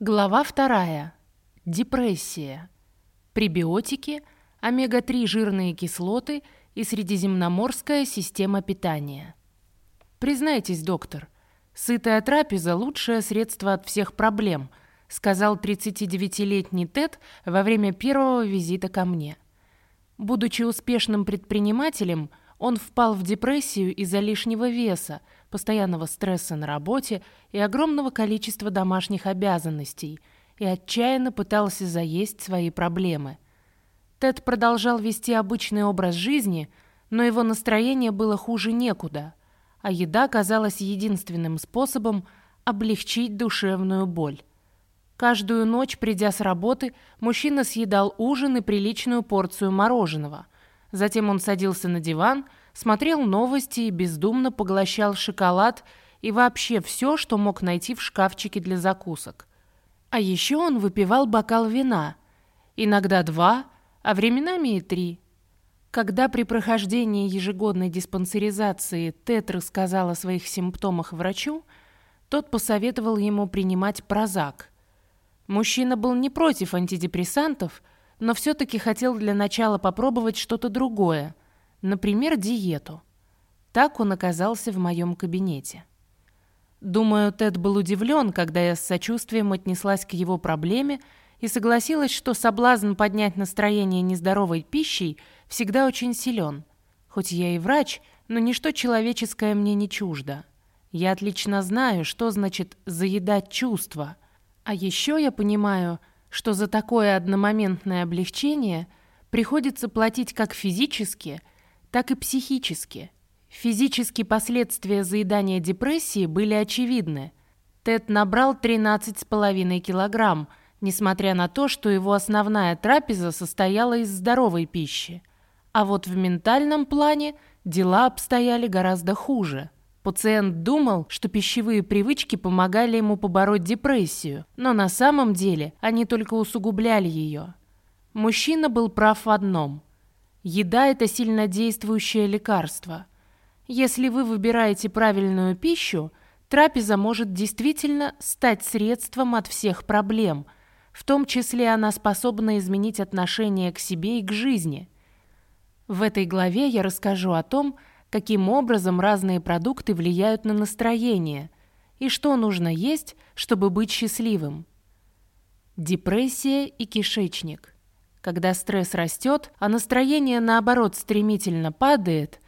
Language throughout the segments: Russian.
Глава вторая. Депрессия. Пребиотики, омега-3 жирные кислоты и средиземноморская система питания. Признайтесь, доктор, сытая трапеза – лучшее средство от всех проблем, сказал 39-летний Тед во время первого визита ко мне. Будучи успешным предпринимателем, он впал в депрессию из-за лишнего веса, постоянного стресса на работе и огромного количества домашних обязанностей и отчаянно пытался заесть свои проблемы. Тед продолжал вести обычный образ жизни, но его настроение было хуже некуда, а еда казалась единственным способом облегчить душевную боль. Каждую ночь, придя с работы, мужчина съедал ужин и приличную порцию мороженого. Затем он садился на диван – смотрел новости и бездумно поглощал шоколад и вообще все, что мог найти в шкафчике для закусок. А еще он выпивал бокал вина, иногда два, а временами и три. Когда при прохождении ежегодной диспансеризации Тед рассказал о своих симптомах врачу, тот посоветовал ему принимать прозак. Мужчина был не против антидепрессантов, но все-таки хотел для начала попробовать что-то другое – Например, диету. Так он оказался в моем кабинете. Думаю, Тед был удивлен, когда я с сочувствием отнеслась к его проблеме и согласилась, что соблазн поднять настроение нездоровой пищей всегда очень силен. Хоть я и врач, но ничто человеческое мне не чуждо. Я отлично знаю, что значит «заедать чувства». А еще я понимаю, что за такое одномоментное облегчение приходится платить как физически – так и психически. Физические последствия заедания депрессии были очевидны. Тед набрал 13,5 килограмм, несмотря на то, что его основная трапеза состояла из здоровой пищи. А вот в ментальном плане дела обстояли гораздо хуже. Пациент думал, что пищевые привычки помогали ему побороть депрессию, но на самом деле они только усугубляли ее. Мужчина был прав в одном – Еда – это сильнодействующее лекарство. Если вы выбираете правильную пищу, трапеза может действительно стать средством от всех проблем, в том числе она способна изменить отношение к себе и к жизни. В этой главе я расскажу о том, каким образом разные продукты влияют на настроение и что нужно есть, чтобы быть счастливым. Депрессия и кишечник – когда стресс растет, а настроение, наоборот, стремительно падает,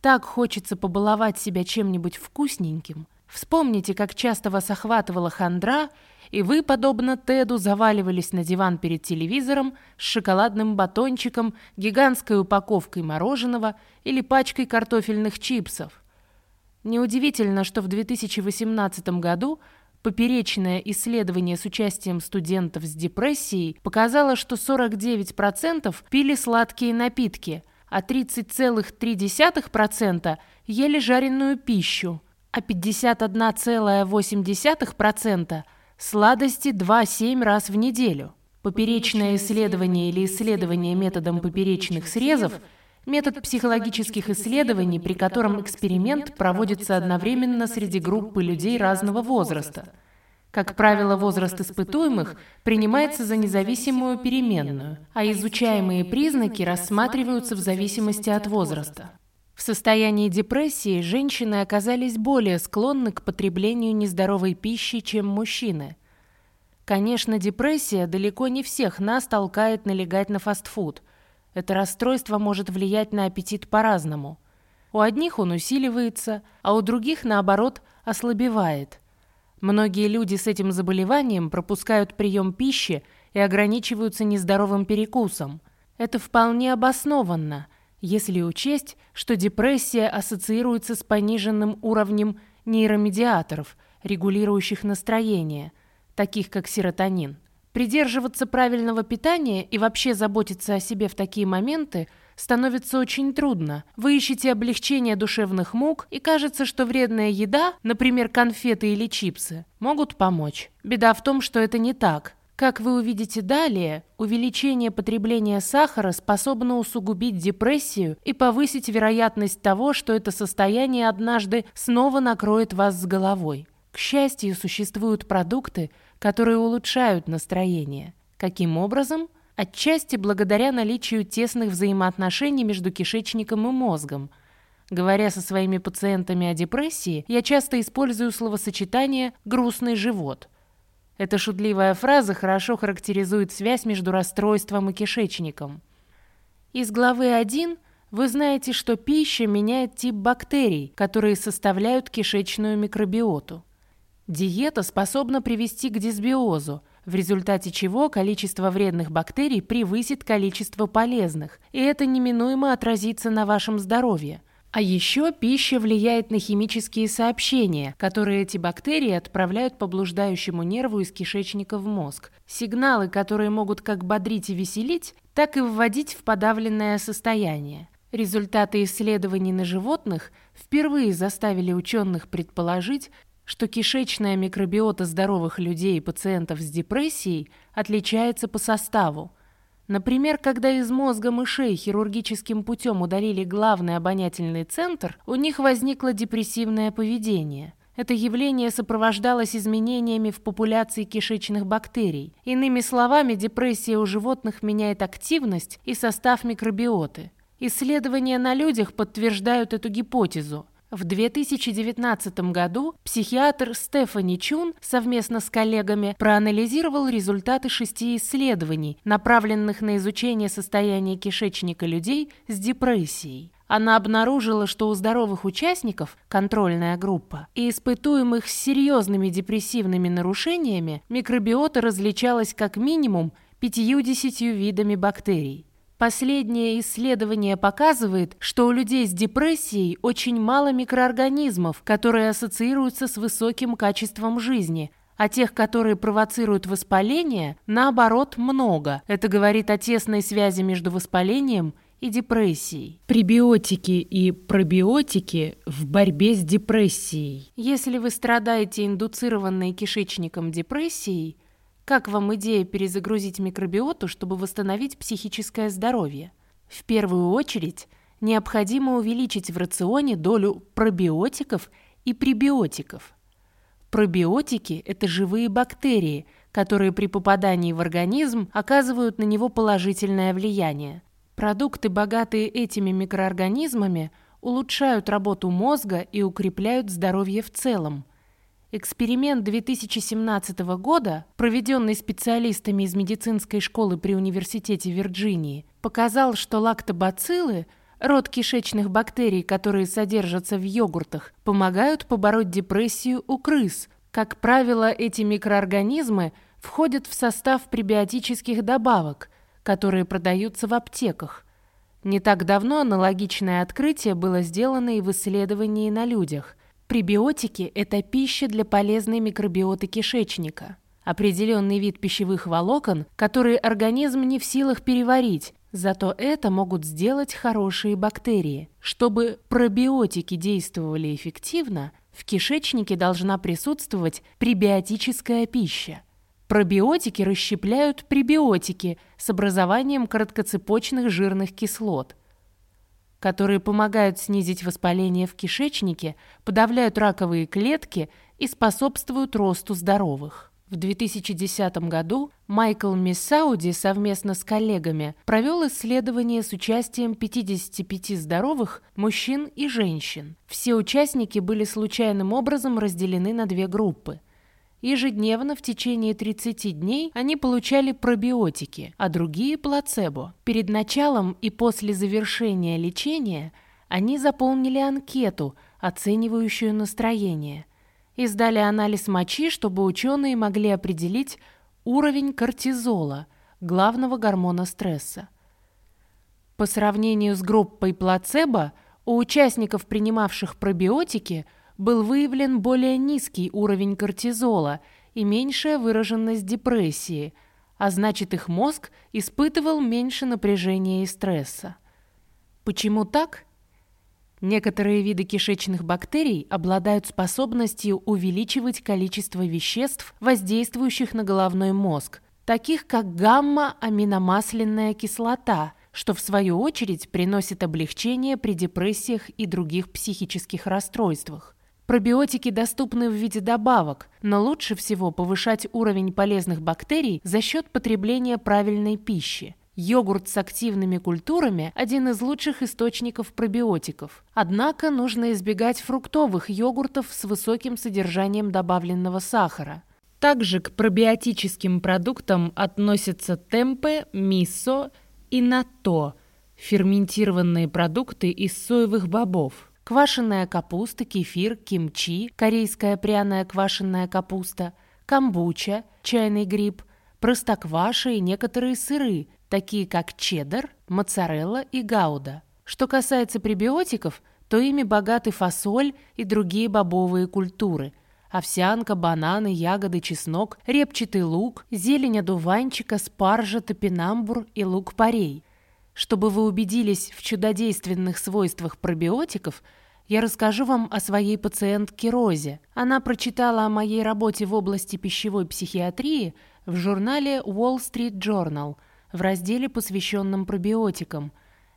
так хочется побаловать себя чем-нибудь вкусненьким. Вспомните, как часто вас охватывала хандра, и вы, подобно Теду, заваливались на диван перед телевизором с шоколадным батончиком, гигантской упаковкой мороженого или пачкой картофельных чипсов. Неудивительно, что в 2018 году Поперечное исследование с участием студентов с депрессией показало, что 49% пили сладкие напитки, а 30,3% ели жареную пищу, а 51,8% сладости 2-7 раз в неделю. Поперечное исследование или исследование методом поперечных срезов – Метод психологических исследований, при котором эксперимент проводится одновременно среди группы людей разного возраста. Как правило, возраст испытуемых принимается за независимую переменную, а изучаемые признаки рассматриваются в зависимости от возраста. В состоянии депрессии женщины оказались более склонны к потреблению нездоровой пищи, чем мужчины. Конечно, депрессия далеко не всех нас толкает налегать на фастфуд – это расстройство может влиять на аппетит по-разному. У одних он усиливается, а у других, наоборот, ослабевает. Многие люди с этим заболеванием пропускают прием пищи и ограничиваются нездоровым перекусом. Это вполне обоснованно, если учесть, что депрессия ассоциируется с пониженным уровнем нейромедиаторов, регулирующих настроение, таких как серотонин. Придерживаться правильного питания и вообще заботиться о себе в такие моменты становится очень трудно. Вы ищете облегчение душевных мук, и кажется, что вредная еда, например, конфеты или чипсы, могут помочь. Беда в том, что это не так. Как вы увидите далее, увеличение потребления сахара способно усугубить депрессию и повысить вероятность того, что это состояние однажды снова накроет вас с головой. К счастью, существуют продукты, которые улучшают настроение. Каким образом? Отчасти благодаря наличию тесных взаимоотношений между кишечником и мозгом. Говоря со своими пациентами о депрессии, я часто использую словосочетание «грустный живот». Эта шутливая фраза хорошо характеризует связь между расстройством и кишечником. Из главы 1 вы знаете, что пища меняет тип бактерий, которые составляют кишечную микробиоту. Диета способна привести к дисбиозу, в результате чего количество вредных бактерий превысит количество полезных, и это неминуемо отразится на вашем здоровье. А еще пища влияет на химические сообщения, которые эти бактерии отправляют по блуждающему нерву из кишечника в мозг. Сигналы, которые могут как бодрить и веселить, так и вводить в подавленное состояние. Результаты исследований на животных впервые заставили ученых предположить, что кишечная микробиота здоровых людей и пациентов с депрессией отличается по составу. Например, когда из мозга мышей хирургическим путем удалили главный обонятельный центр, у них возникло депрессивное поведение. Это явление сопровождалось изменениями в популяции кишечных бактерий. Иными словами, депрессия у животных меняет активность и состав микробиоты. Исследования на людях подтверждают эту гипотезу. В 2019 году психиатр Стефани Чун совместно с коллегами проанализировал результаты шести исследований, направленных на изучение состояния кишечника людей с депрессией. Она обнаружила, что у здоровых участников, контрольная группа, и испытуемых с серьезными депрессивными нарушениями, микробиота различалась как минимум 50 видами бактерий. Последнее исследование показывает, что у людей с депрессией очень мало микроорганизмов, которые ассоциируются с высоким качеством жизни, а тех, которые провоцируют воспаление, наоборот, много. Это говорит о тесной связи между воспалением и депрессией. Пребиотики и пробиотики в борьбе с депрессией. Если вы страдаете индуцированной кишечником депрессией, как вам идея перезагрузить микробиоту, чтобы восстановить психическое здоровье? В первую очередь, необходимо увеличить в рационе долю пробиотиков и пребиотиков. Пробиотики – это живые бактерии, которые при попадании в организм оказывают на него положительное влияние. Продукты, богатые этими микроорганизмами, улучшают работу мозга и укрепляют здоровье в целом – Эксперимент 2017 года, проведенный специалистами из медицинской школы при Университете Вирджинии, показал, что лактобациллы, род кишечных бактерий, которые содержатся в йогуртах, помогают побороть депрессию у крыс. Как правило, эти микроорганизмы входят в состав пребиотических добавок, которые продаются в аптеках. Не так давно аналогичное открытие было сделано и в исследовании на людях – Пребиотики – это пища для полезной микробиоты кишечника. Определенный вид пищевых волокон, которые организм не в силах переварить, зато это могут сделать хорошие бактерии. Чтобы пробиотики действовали эффективно, в кишечнике должна присутствовать пребиотическая пища. Пробиотики расщепляют пребиотики с образованием короткоцепочных жирных кислот – которые помогают снизить воспаление в кишечнике, подавляют раковые клетки и способствуют росту здоровых. В 2010 году Майкл Миссауди совместно с коллегами провел исследование с участием 55 здоровых мужчин и женщин. Все участники были случайным образом разделены на две группы. Ежедневно в течение 30 дней они получали пробиотики, а другие – плацебо. Перед началом и после завершения лечения они заполнили анкету, оценивающую настроение, и сдали анализ мочи, чтобы ученые могли определить уровень кортизола, главного гормона стресса. По сравнению с группой плацебо, у участников, принимавших пробиотики – был выявлен более низкий уровень кортизола и меньшая выраженность депрессии, а значит их мозг испытывал меньше напряжения и стресса. Почему так? Некоторые виды кишечных бактерий обладают способностью увеличивать количество веществ, воздействующих на головной мозг, таких как гамма-аминомасляная кислота, что в свою очередь приносит облегчение при депрессиях и других психических расстройствах. Пробиотики доступны в виде добавок, но лучше всего повышать уровень полезных бактерий за счет потребления правильной пищи. Йогурт с активными культурами – один из лучших источников пробиотиков. Однако нужно избегать фруктовых йогуртов с высоким содержанием добавленного сахара. Также к пробиотическим продуктам относятся темпе, мисо и нато – ферментированные продукты из соевых бобов. Квашеная капуста, кефир, кимчи, корейская пряная квашеная капуста, камбуча, чайный гриб, простокваша и некоторые сыры – такие как чеддер, моцарелла и гауда. Что касается пребиотиков, то ими богаты фасоль и другие бобовые культуры – овсянка, бананы, ягоды, чеснок, репчатый лук, зелень одуванчика, спаржа, топинамбур и лук-порей. Чтобы вы убедились в чудодейственных свойствах пробиотиков, я расскажу вам о своей пациентке Розе. Она прочитала о моей работе в области пищевой психиатрии в журнале Wall Street Journal – в разделе, посвященном пробиотикам,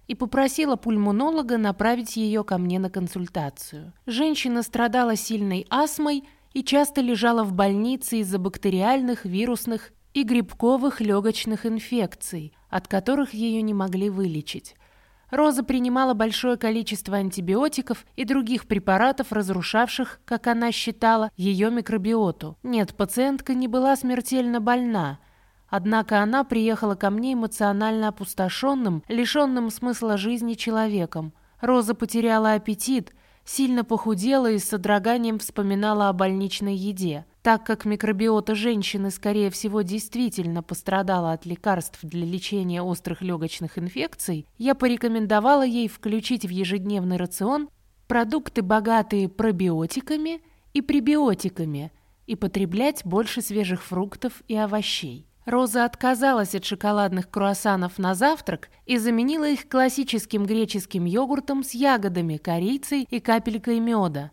и попросила пульмонолога направить ее ко мне на консультацию. Женщина страдала сильной астмой и часто лежала в больнице из-за бактериальных, вирусных и грибковых легочных инфекций, от которых ее не могли вылечить. Роза принимала большое количество антибиотиков и других препаратов, разрушавших, как она считала, ее микробиоту. Нет, пациентка не была смертельно больна – Однако она приехала ко мне эмоционально опустошенным, лишенным смысла жизни человеком. Роза потеряла аппетит, сильно похудела и с содроганием вспоминала о больничной еде. Так как микробиота женщины, скорее всего, действительно пострадала от лекарств для лечения острых легочных инфекций, я порекомендовала ей включить в ежедневный рацион продукты, богатые пробиотиками и пребиотиками, и потреблять больше свежих фруктов и овощей. Роза отказалась от шоколадных круассанов на завтрак и заменила их классическим греческим йогуртом с ягодами, корицей и капелькой меда.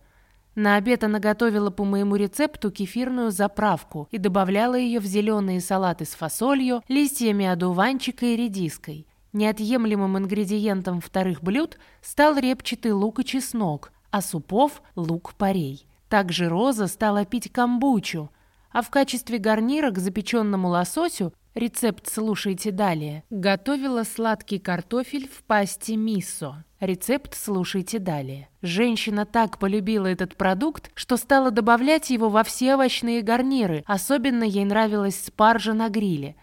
На обед она готовила по моему рецепту кефирную заправку и добавляла ее в зеленые салаты с фасолью, листьями одуванчика и редиской. Неотъемлемым ингредиентом вторых блюд стал репчатый лук и чеснок, а супов – лук-порей. Также Роза стала пить камбучу, а в качестве гарнира к запеченному лососю Рецепт слушайте далее. Готовила сладкий картофель в пасте мисо. Рецепт слушайте далее. Женщина так полюбила этот продукт, что стала добавлять его во все овощные гарниры. Особенно ей нравилась спаржа на гриле.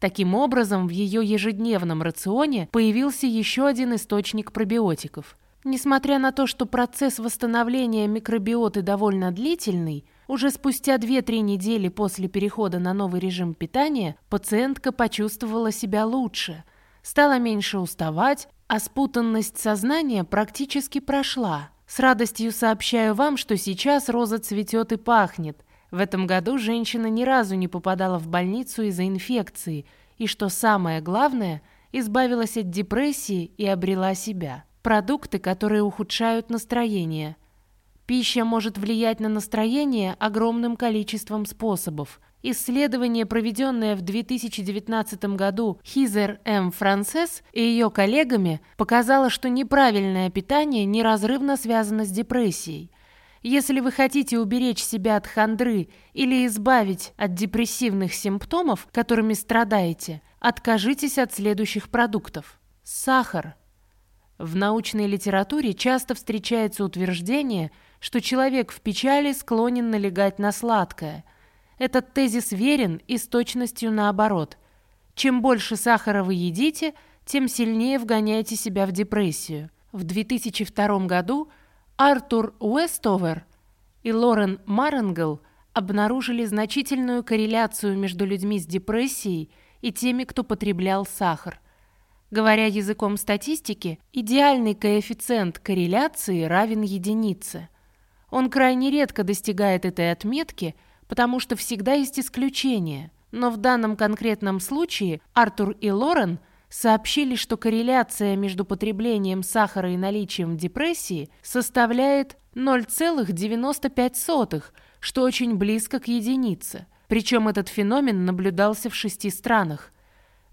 Таким образом, в ее ежедневном рационе появился еще один источник пробиотиков. Несмотря на то, что процесс восстановления микробиоты довольно длительный, уже спустя 2-3 недели после перехода на новый режим питания пациентка почувствовала себя лучше, стала меньше уставать, а спутанность сознания практически прошла. С радостью сообщаю вам, что сейчас роза цветет и пахнет. В этом году женщина ни разу не попадала в больницу из-за инфекции, и, что самое главное, избавилась от депрессии и обрела себя. Продукты, которые ухудшают настроение – Пища может влиять на настроение огромным количеством способов. Исследование, проведенное в 2019 году Хизер М. Францесс и ее коллегами, показало, что неправильное питание неразрывно связано с депрессией. Если вы хотите уберечь себя от хандры или избавить от депрессивных симптомов, которыми страдаете, откажитесь от следующих продуктов. Сахар. В научной литературе часто встречается утверждение – что человек в печали склонен налегать на сладкое. Этот тезис верен и с точностью наоборот. Чем больше сахара вы едите, тем сильнее вгоняете себя в депрессию. В 2002 году Артур Уэстовер и Лорен Маренгл обнаружили значительную корреляцию между людьми с депрессией и теми, кто потреблял сахар. Говоря языком статистики, идеальный коэффициент корреляции равен единице – он крайне редко достигает этой отметки, потому что всегда есть исключения. Но в данном конкретном случае Артур и Лорен сообщили, что корреляция между потреблением сахара и наличием депрессии составляет 0,95, что очень близко к единице. Причем этот феномен наблюдался в шести странах.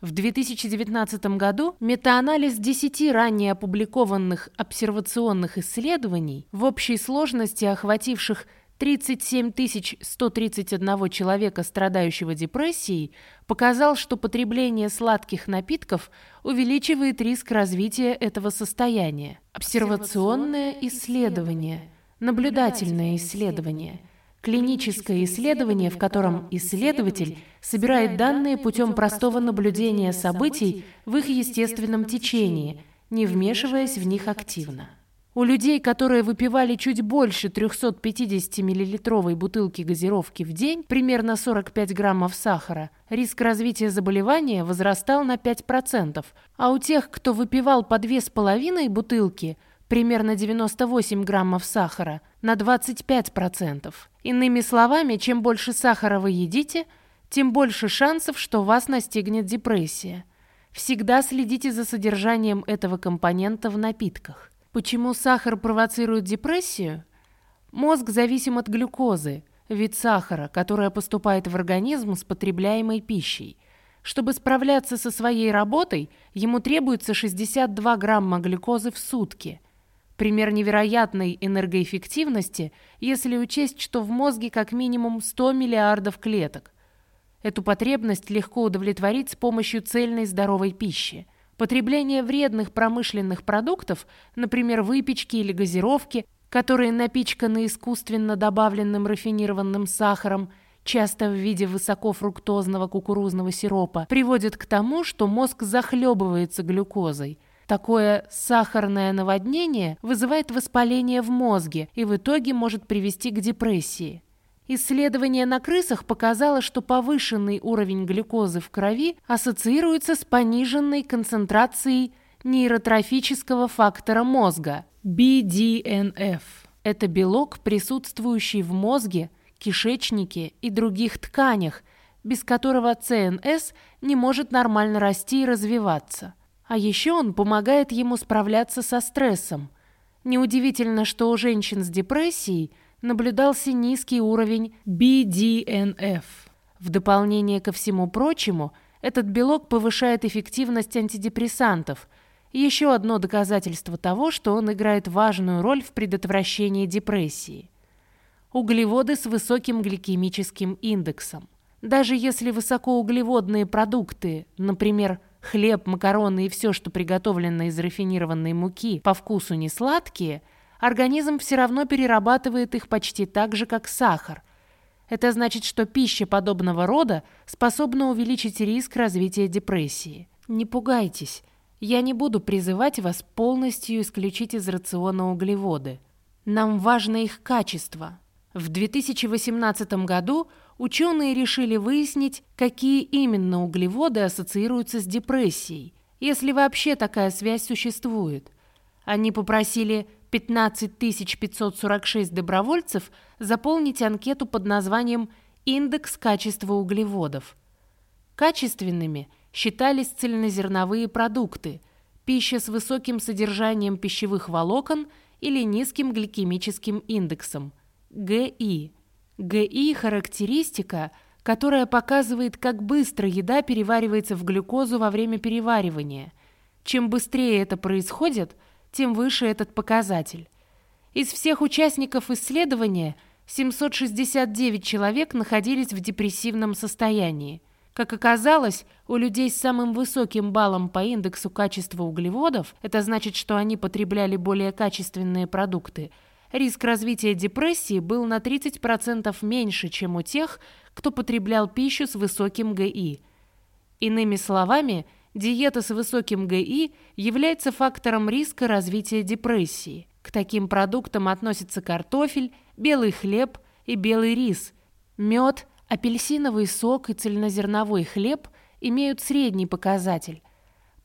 В 2019 году метаанализ 10 ранее опубликованных обсервационных исследований в общей сложности охвативших 37 131 человека, страдающего депрессией, показал, что потребление сладких напитков увеличивает риск развития этого состояния. Обсервационное исследование, наблюдательное исследование – Клиническое исследование, в котором исследователь собирает данные путем простого наблюдения событий в их естественном течении, не вмешиваясь в них активно. У людей, которые выпивали чуть больше 350 миллилитровой бутылки газировки в день, примерно 45 граммов сахара, риск развития заболевания возрастал на 5%, а у тех, кто выпивал по 2,5 бутылки, примерно 98 граммов сахара, на 25%. Иными словами, чем больше сахара вы едите, тем больше шансов, что вас настигнет депрессия. Всегда следите за содержанием этого компонента в напитках. Почему сахар провоцирует депрессию? Мозг зависим от глюкозы, вид сахара, которая поступает в организм с потребляемой пищей. Чтобы справляться со своей работой, ему требуется 62 грамма глюкозы в сутки – Пример невероятной энергоэффективности, если учесть, что в мозге как минимум 100 миллиардов клеток. Эту потребность легко удовлетворить с помощью цельной здоровой пищи. Потребление вредных промышленных продуктов, например, выпечки или газировки, которые напичканы искусственно добавленным рафинированным сахаром, часто в виде высокофруктозного кукурузного сиропа, приводит к тому, что мозг захлебывается глюкозой – Такое сахарное наводнение вызывает воспаление в мозге и в итоге может привести к депрессии. Исследование на крысах показало, что повышенный уровень глюкозы в крови ассоциируется с пониженной концентрацией нейротрофического фактора мозга – BDNF. Это белок, присутствующий в мозге, кишечнике и других тканях, без которого ЦНС не может нормально расти и развиваться – а еще он помогает ему справляться со стрессом. Неудивительно, что у женщин с депрессией наблюдался низкий уровень BDNF. В дополнение ко всему прочему, этот белок повышает эффективность антидепрессантов. Еще одно доказательство того, что он играет важную роль в предотвращении депрессии. Углеводы с высоким гликемическим индексом. Даже если высокоуглеводные продукты, например, хлеб, макароны и все, что приготовлено из рафинированной муки, по вкусу не сладкие, организм все равно перерабатывает их почти так же, как сахар. Это значит, что пища подобного рода способна увеличить риск развития депрессии. Не пугайтесь, я не буду призывать вас полностью исключить из рациона углеводы. Нам важно их качество. В 2018 году ученые решили выяснить, какие именно углеводы ассоциируются с депрессией, если вообще такая связь существует. Они попросили 15 546 добровольцев заполнить анкету под названием «Индекс качества углеводов». Качественными считались цельнозерновые продукты, пища с высоким содержанием пищевых волокон или низким гликемическим индексом – ГИ. ГИ – характеристика, которая показывает, как быстро еда переваривается в глюкозу во время переваривания. Чем быстрее это происходит, тем выше этот показатель. Из всех участников исследования 769 человек находились в депрессивном состоянии. Как оказалось, у людей с самым высоким баллом по индексу качества углеводов, это значит, что они потребляли более качественные продукты – риск развития депрессии был на 30% меньше, чем у тех, кто потреблял пищу с высоким ГИ. Иными словами, диета с высоким ГИ является фактором риска развития депрессии. К таким продуктам относятся картофель, белый хлеб и белый рис. Мед, апельсиновый сок и цельнозерновой хлеб имеют средний показатель.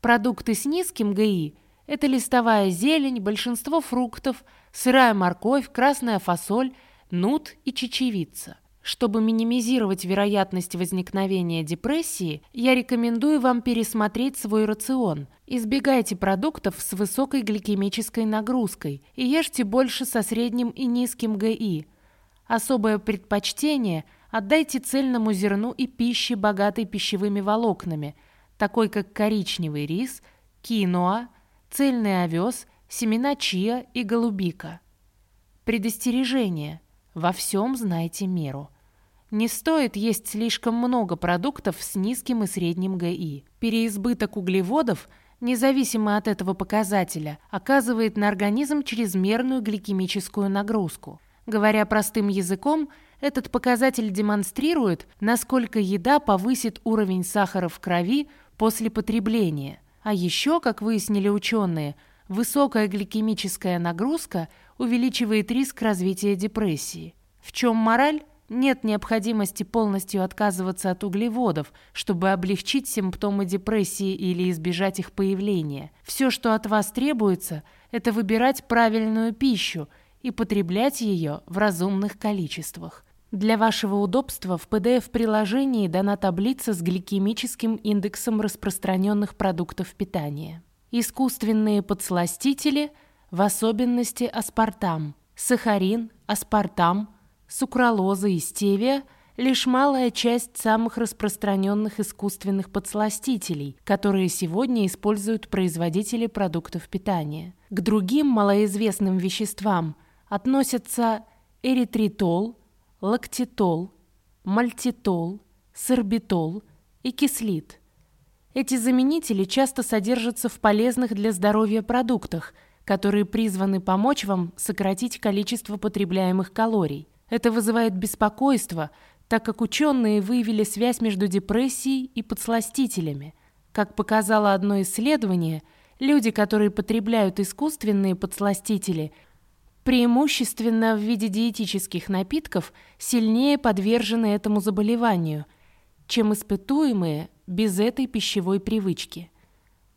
Продукты с низким ГИ – это листовая зелень, большинство фруктов – сырая морковь, красная фасоль, нут и чечевица. Чтобы минимизировать вероятность возникновения депрессии, я рекомендую вам пересмотреть свой рацион. Избегайте продуктов с высокой гликемической нагрузкой и ешьте больше со средним и низким ГИ. Особое предпочтение отдайте цельному зерну и пище, богатой пищевыми волокнами – такой как коричневый рис, киноа, цельный овес, семена чиа и голубика. Предостережение. Во всем знайте меру. Не стоит есть слишком много продуктов с низким и средним ГИ. Переизбыток углеводов, независимо от этого показателя, оказывает на организм чрезмерную гликемическую нагрузку. Говоря простым языком, этот показатель демонстрирует, насколько еда повысит уровень сахара в крови после потребления. А еще, как выяснили ученые, высокая гликемическая нагрузка увеличивает риск развития депрессии. В чем мораль? Нет необходимости полностью отказываться от углеводов, чтобы облегчить симптомы депрессии или избежать их появления. Все, что от вас требуется, это выбирать правильную пищу и потреблять ее в разумных количествах. Для вашего удобства в PDF-приложении дана таблица с гликемическим индексом распространенных продуктов питания. Искусственные подсластители, в особенности аспартам, сахарин, аспартам – сукралоза и стевия – лишь малая часть самых распространенных искусственных подсластителей, которые сегодня используют производители продуктов питания. К другим малоизвестным веществам относятся эритритол, лактитол, мальтитол, сорбитол и кислит. Эти заменители часто содержатся в полезных для здоровья продуктах, которые призваны помочь вам сократить количество потребляемых калорий. Это вызывает беспокойство, так как ученые выявили связь между депрессией и подсластителями. Как показало одно исследование, люди, которые потребляют искусственные подсластители, преимущественно в виде диетических напитков, сильнее подвержены этому заболеванию, чем испытуемые без этой пищевой привычки.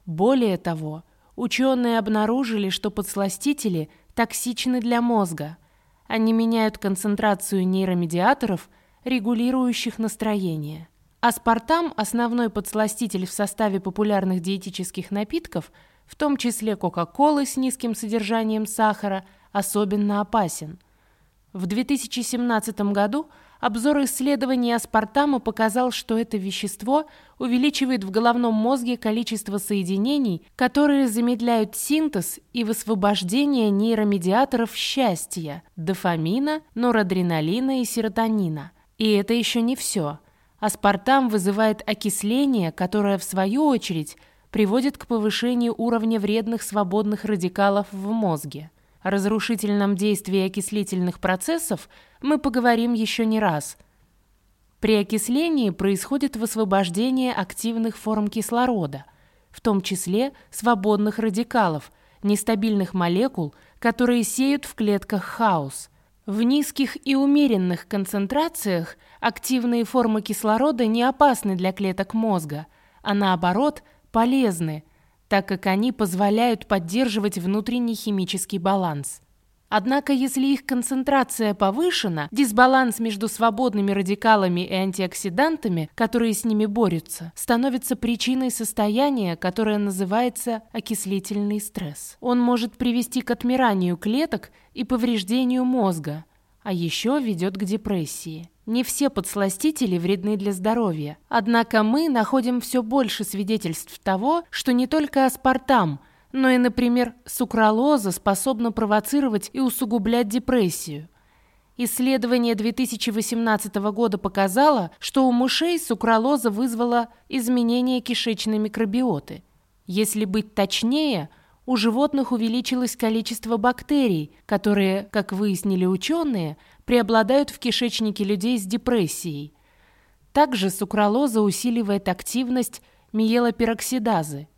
Более того, ученые обнаружили, что подсластители токсичны для мозга – они меняют концентрацию нейромедиаторов, регулирующих настроение. Аспартам – основной подсластитель в составе популярных диетических напитков, в том числе Кока-Колы с низким содержанием сахара, особенно опасен. В 2017 году – Обзор исследований аспартама показал, что это вещество увеличивает в головном мозге количество соединений, которые замедляют синтез и высвобождение нейромедиаторов счастья – дофамина, норадреналина и серотонина. И это еще не все. Аспартам вызывает окисление, которое, в свою очередь, приводит к повышению уровня вредных свободных радикалов в мозге. О разрушительном действии окислительных процессов мы поговорим еще не раз. При окислении происходит высвобождение активных форм кислорода, в том числе свободных радикалов, нестабильных молекул, которые сеют в клетках хаос. В низких и умеренных концентрациях активные формы кислорода не опасны для клеток мозга, а наоборот полезны – так как они позволяют поддерживать внутренний химический баланс. Однако, если их концентрация повышена, дисбаланс между свободными радикалами и антиоксидантами, которые с ними борются, становится причиной состояния, которое называется окислительный стресс. Он может привести к отмиранию клеток и повреждению мозга, а еще ведет к депрессии. Не все подсластители вредны для здоровья. Однако мы находим все больше свидетельств того, что не только аспартам, но и, например, сукралоза способна провоцировать и усугублять депрессию. Исследование 2018 года показало, что у мышей сукралоза вызвала изменение кишечной микробиоты. Если быть точнее, у животных увеличилось количество бактерий, которые, как выяснили ученые, преобладают в кишечнике людей с депрессией. Также сукралоза усиливает активность миелопероксидазы,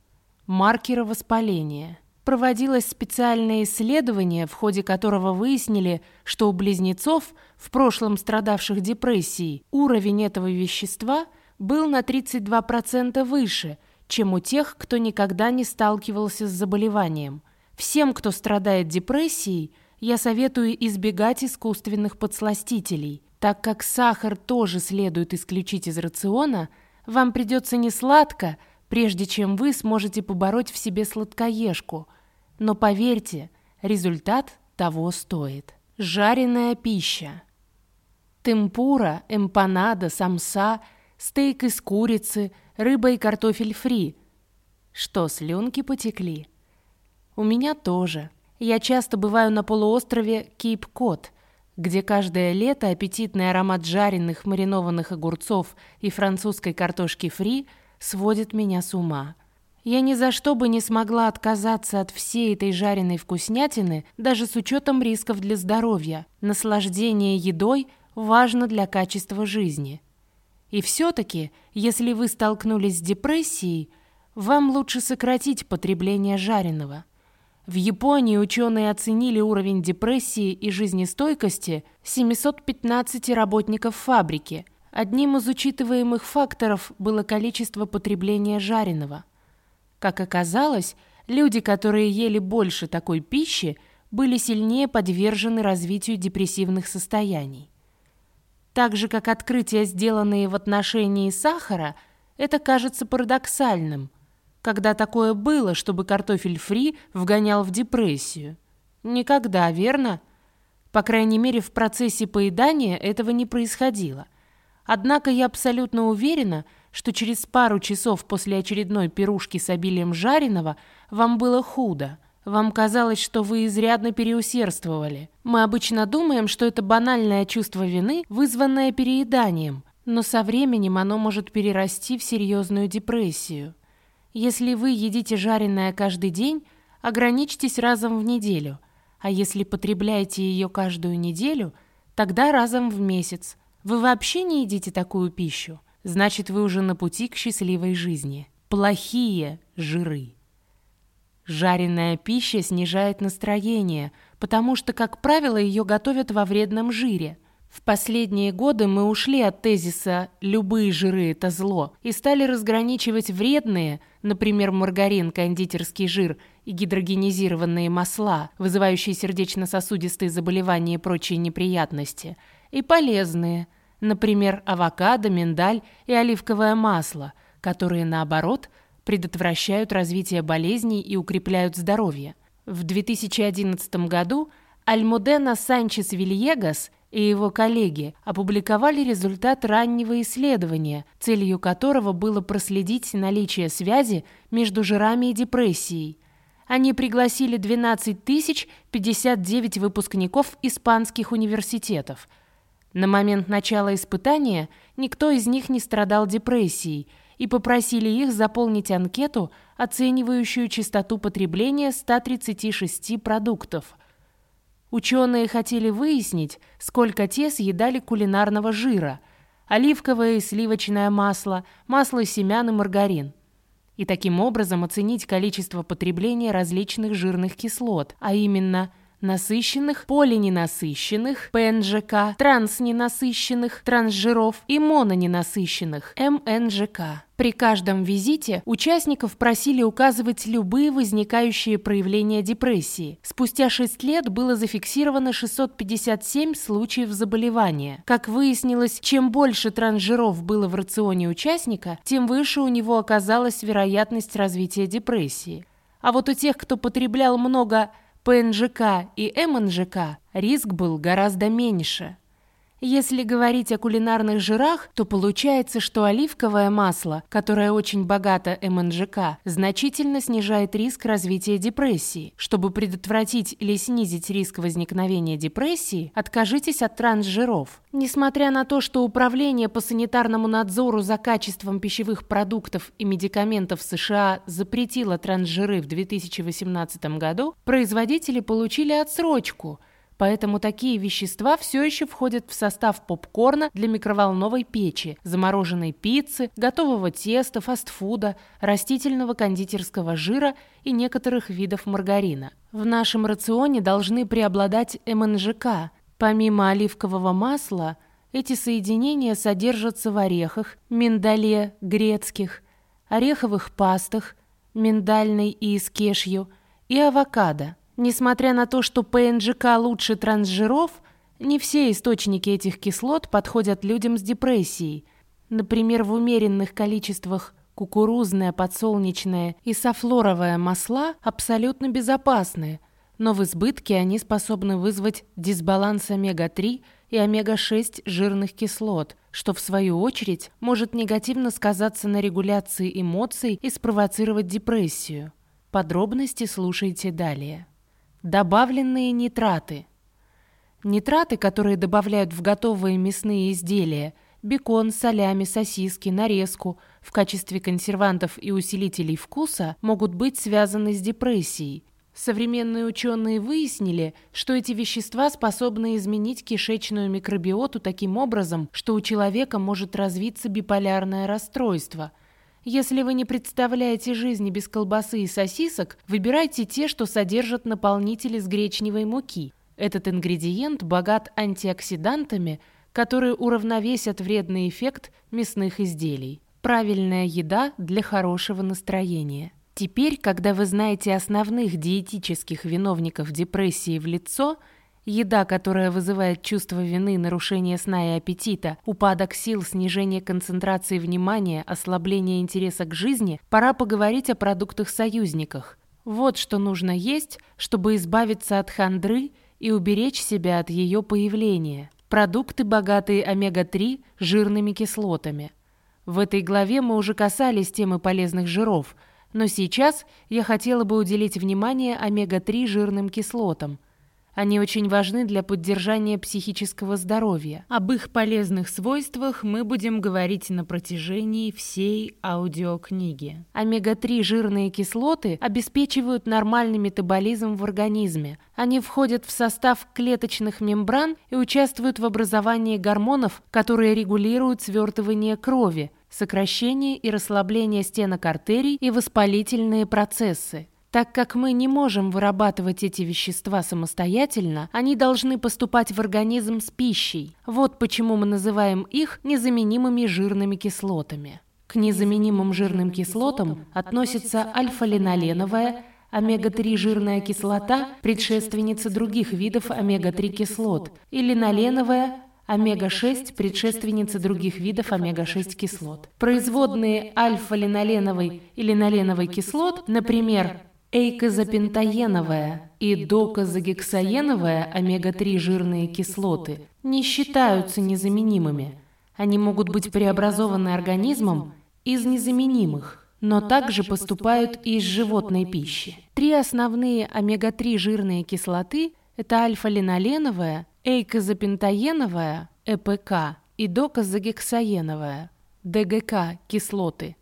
маркера воспаления. Проводилось специальное исследование, в ходе которого выяснили, что у близнецов, в прошлом страдавших депрессией, уровень этого вещества был на 32% выше, чем у тех, кто никогда не сталкивался с заболеванием. Всем, кто страдает депрессией – я советую избегать искусственных подсластителей. Так как сахар тоже следует исключить из рациона, вам придется не сладко, прежде чем вы сможете побороть в себе сладкоежку. Но поверьте, результат того стоит. Жареная пища. Темпура, эмпанада, самса, стейк из курицы, рыба и картофель фри. Что, слюнки потекли? У меня тоже. Я часто бываю на полуострове Кейп-Кот, где каждое лето аппетитный аромат жареных маринованных огурцов и французской картошки фри сводит меня с ума. Я ни за что бы не смогла отказаться от всей этой жареной вкуснятины, даже с учетом рисков для здоровья. Наслаждение едой важно для качества жизни. И все-таки, если вы столкнулись с депрессией, вам лучше сократить потребление жареного. В Японии ученые оценили уровень депрессии и жизнестойкости 715 работников фабрики. Одним из учитываемых факторов было количество потребления жареного – как оказалось, люди, которые ели больше такой пищи, были сильнее подвержены развитию депрессивных состояний. Так же, как открытия, сделанные в отношении сахара, это кажется парадоксальным. Когда такое было, чтобы картофель фри вгонял в депрессию? Никогда, верно? По крайней мере, в процессе поедания этого не происходило. Однако я абсолютно уверена, что через пару часов после очередной пирушки с обилием жареного вам было худо. Вам казалось, что вы изрядно переусердствовали. Мы обычно думаем, что это банальное чувство вины, вызванное перееданием, но со временем оно может перерасти в серьезную депрессию. Если вы едите жареное каждый день, ограничьтесь разом в неделю, а если потребляете ее каждую неделю, тогда разом в месяц. Вы вообще не едите такую пищу? значит вы уже на пути к счастливой жизни. Плохие жиры. Жареная пища снижает настроение, потому что, как правило, ее готовят во вредном жире. В последние годы мы ушли от тезиса «любые жиры – это зло» и стали разграничивать вредные, например, маргарин, кондитерский жир и гидрогенизированные масла, вызывающие сердечно-сосудистые заболевания и прочие неприятности, и полезные – например, авокадо, миндаль и оливковое масло, которые, наоборот, предотвращают развитие болезней и укрепляют здоровье. В 2011 году Альмудена Санчес Вильегас и его коллеги опубликовали результат раннего исследования, целью которого было проследить наличие связи между жирами и депрессией. Они пригласили 12 059 выпускников испанских университетов – на момент начала испытания никто из них не страдал депрессией и попросили их заполнить анкету, оценивающую частоту потребления 136 продуктов. Ученые хотели выяснить, сколько те съедали кулинарного жира – оливковое и сливочное масло, масло семян и маргарин – и таким образом оценить количество потребления различных жирных кислот, а именно – насыщенных, полиненасыщенных, ПНЖК, трансненасыщенных, трансжиров и мононенасыщенных, МНЖК. При каждом визите участников просили указывать любые возникающие проявления депрессии. Спустя 6 лет было зафиксировано 657 случаев заболевания. Как выяснилось, чем больше трансжиров было в рационе участника, тем выше у него оказалась вероятность развития депрессии. А вот у тех, кто потреблял много ПНЖК и МНЖК риск был гораздо меньше. Если говорить о кулинарных жирах, то получается, что оливковое масло, которое очень богато МНЖК, значительно снижает риск развития депрессии. Чтобы предотвратить или снизить риск возникновения депрессии, откажитесь от трансжиров. Несмотря на то, что Управление по санитарному надзору за качеством пищевых продуктов и медикаментов США запретило трансжиры в 2018 году, производители получили отсрочку – Поэтому такие вещества все еще входят в состав попкорна для микроволновой печи, замороженной пиццы, готового теста, фастфуда, растительного кондитерского жира и некоторых видов маргарина. В нашем рационе должны преобладать МНЖК. Помимо оливкового масла, эти соединения содержатся в орехах, миндале грецких, ореховых пастах, миндальной и искешью и авокадо. Несмотря на то, что ПНЖК лучше трансжиров, не все источники этих кислот подходят людям с депрессией. Например, в умеренных количествах кукурузное, подсолнечное и софлоровое масла абсолютно безопасны, но в избытке они способны вызвать дисбаланс омега-3 и омега-6 жирных кислот, что в свою очередь может негативно сказаться на регуляции эмоций и спровоцировать депрессию. Подробности слушайте далее. Добавленные нитраты. Нитраты, которые добавляют в готовые мясные изделия – бекон, солями, сосиски, нарезку – в качестве консервантов и усилителей вкуса могут быть связаны с депрессией. Современные ученые выяснили, что эти вещества способны изменить кишечную микробиоту таким образом, что у человека может развиться биполярное расстройство – если вы не представляете жизни без колбасы и сосисок, выбирайте те, что содержат наполнители с гречневой муки. Этот ингредиент богат антиоксидантами, которые уравновесят вредный эффект мясных изделий. Правильная еда для хорошего настроения. Теперь, когда вы знаете основных диетических виновников депрессии в лицо – Еда, которая вызывает чувство вины, нарушение сна и аппетита, упадок сил, снижение концентрации внимания, ослабление интереса к жизни, пора поговорить о продуктах-союзниках. Вот что нужно есть, чтобы избавиться от хандры и уберечь себя от ее появления. Продукты, богатые омега-3 жирными кислотами. В этой главе мы уже касались темы полезных жиров, но сейчас я хотела бы уделить внимание омега-3 жирным кислотам – они очень важны для поддержания психического здоровья. Об их полезных свойствах мы будем говорить на протяжении всей аудиокниги. Омега-3 жирные кислоты обеспечивают нормальный метаболизм в организме. Они входят в состав клеточных мембран и участвуют в образовании гормонов, которые регулируют свертывание крови, сокращение и расслабление стенок артерий и воспалительные процессы. Так как мы не можем вырабатывать эти вещества самостоятельно, они должны поступать в организм с пищей. Вот почему мы называем их незаменимыми жирными кислотами. К незаменимым жирным кислотам относится альфа-линоленовая, омега-3 жирная кислота, предшественница других видов омега-3 кислот, и линоленовая, омега-6 – предшественница других видов омега-6 кислот. Производные альфа-линоленовой и линоленовой кислот, например, Эйкозапентаеновая и докозагексаеновая омега-3 жирные кислоты не считаются незаменимыми. Они могут быть преобразованы организмом из незаменимых, но также поступают и из животной пищи. Три основные омега-3 жирные кислоты – это альфа-линоленовая, эйкозапентаеновая, ЭПК, и докозагексаеновая, ДГК, кислоты.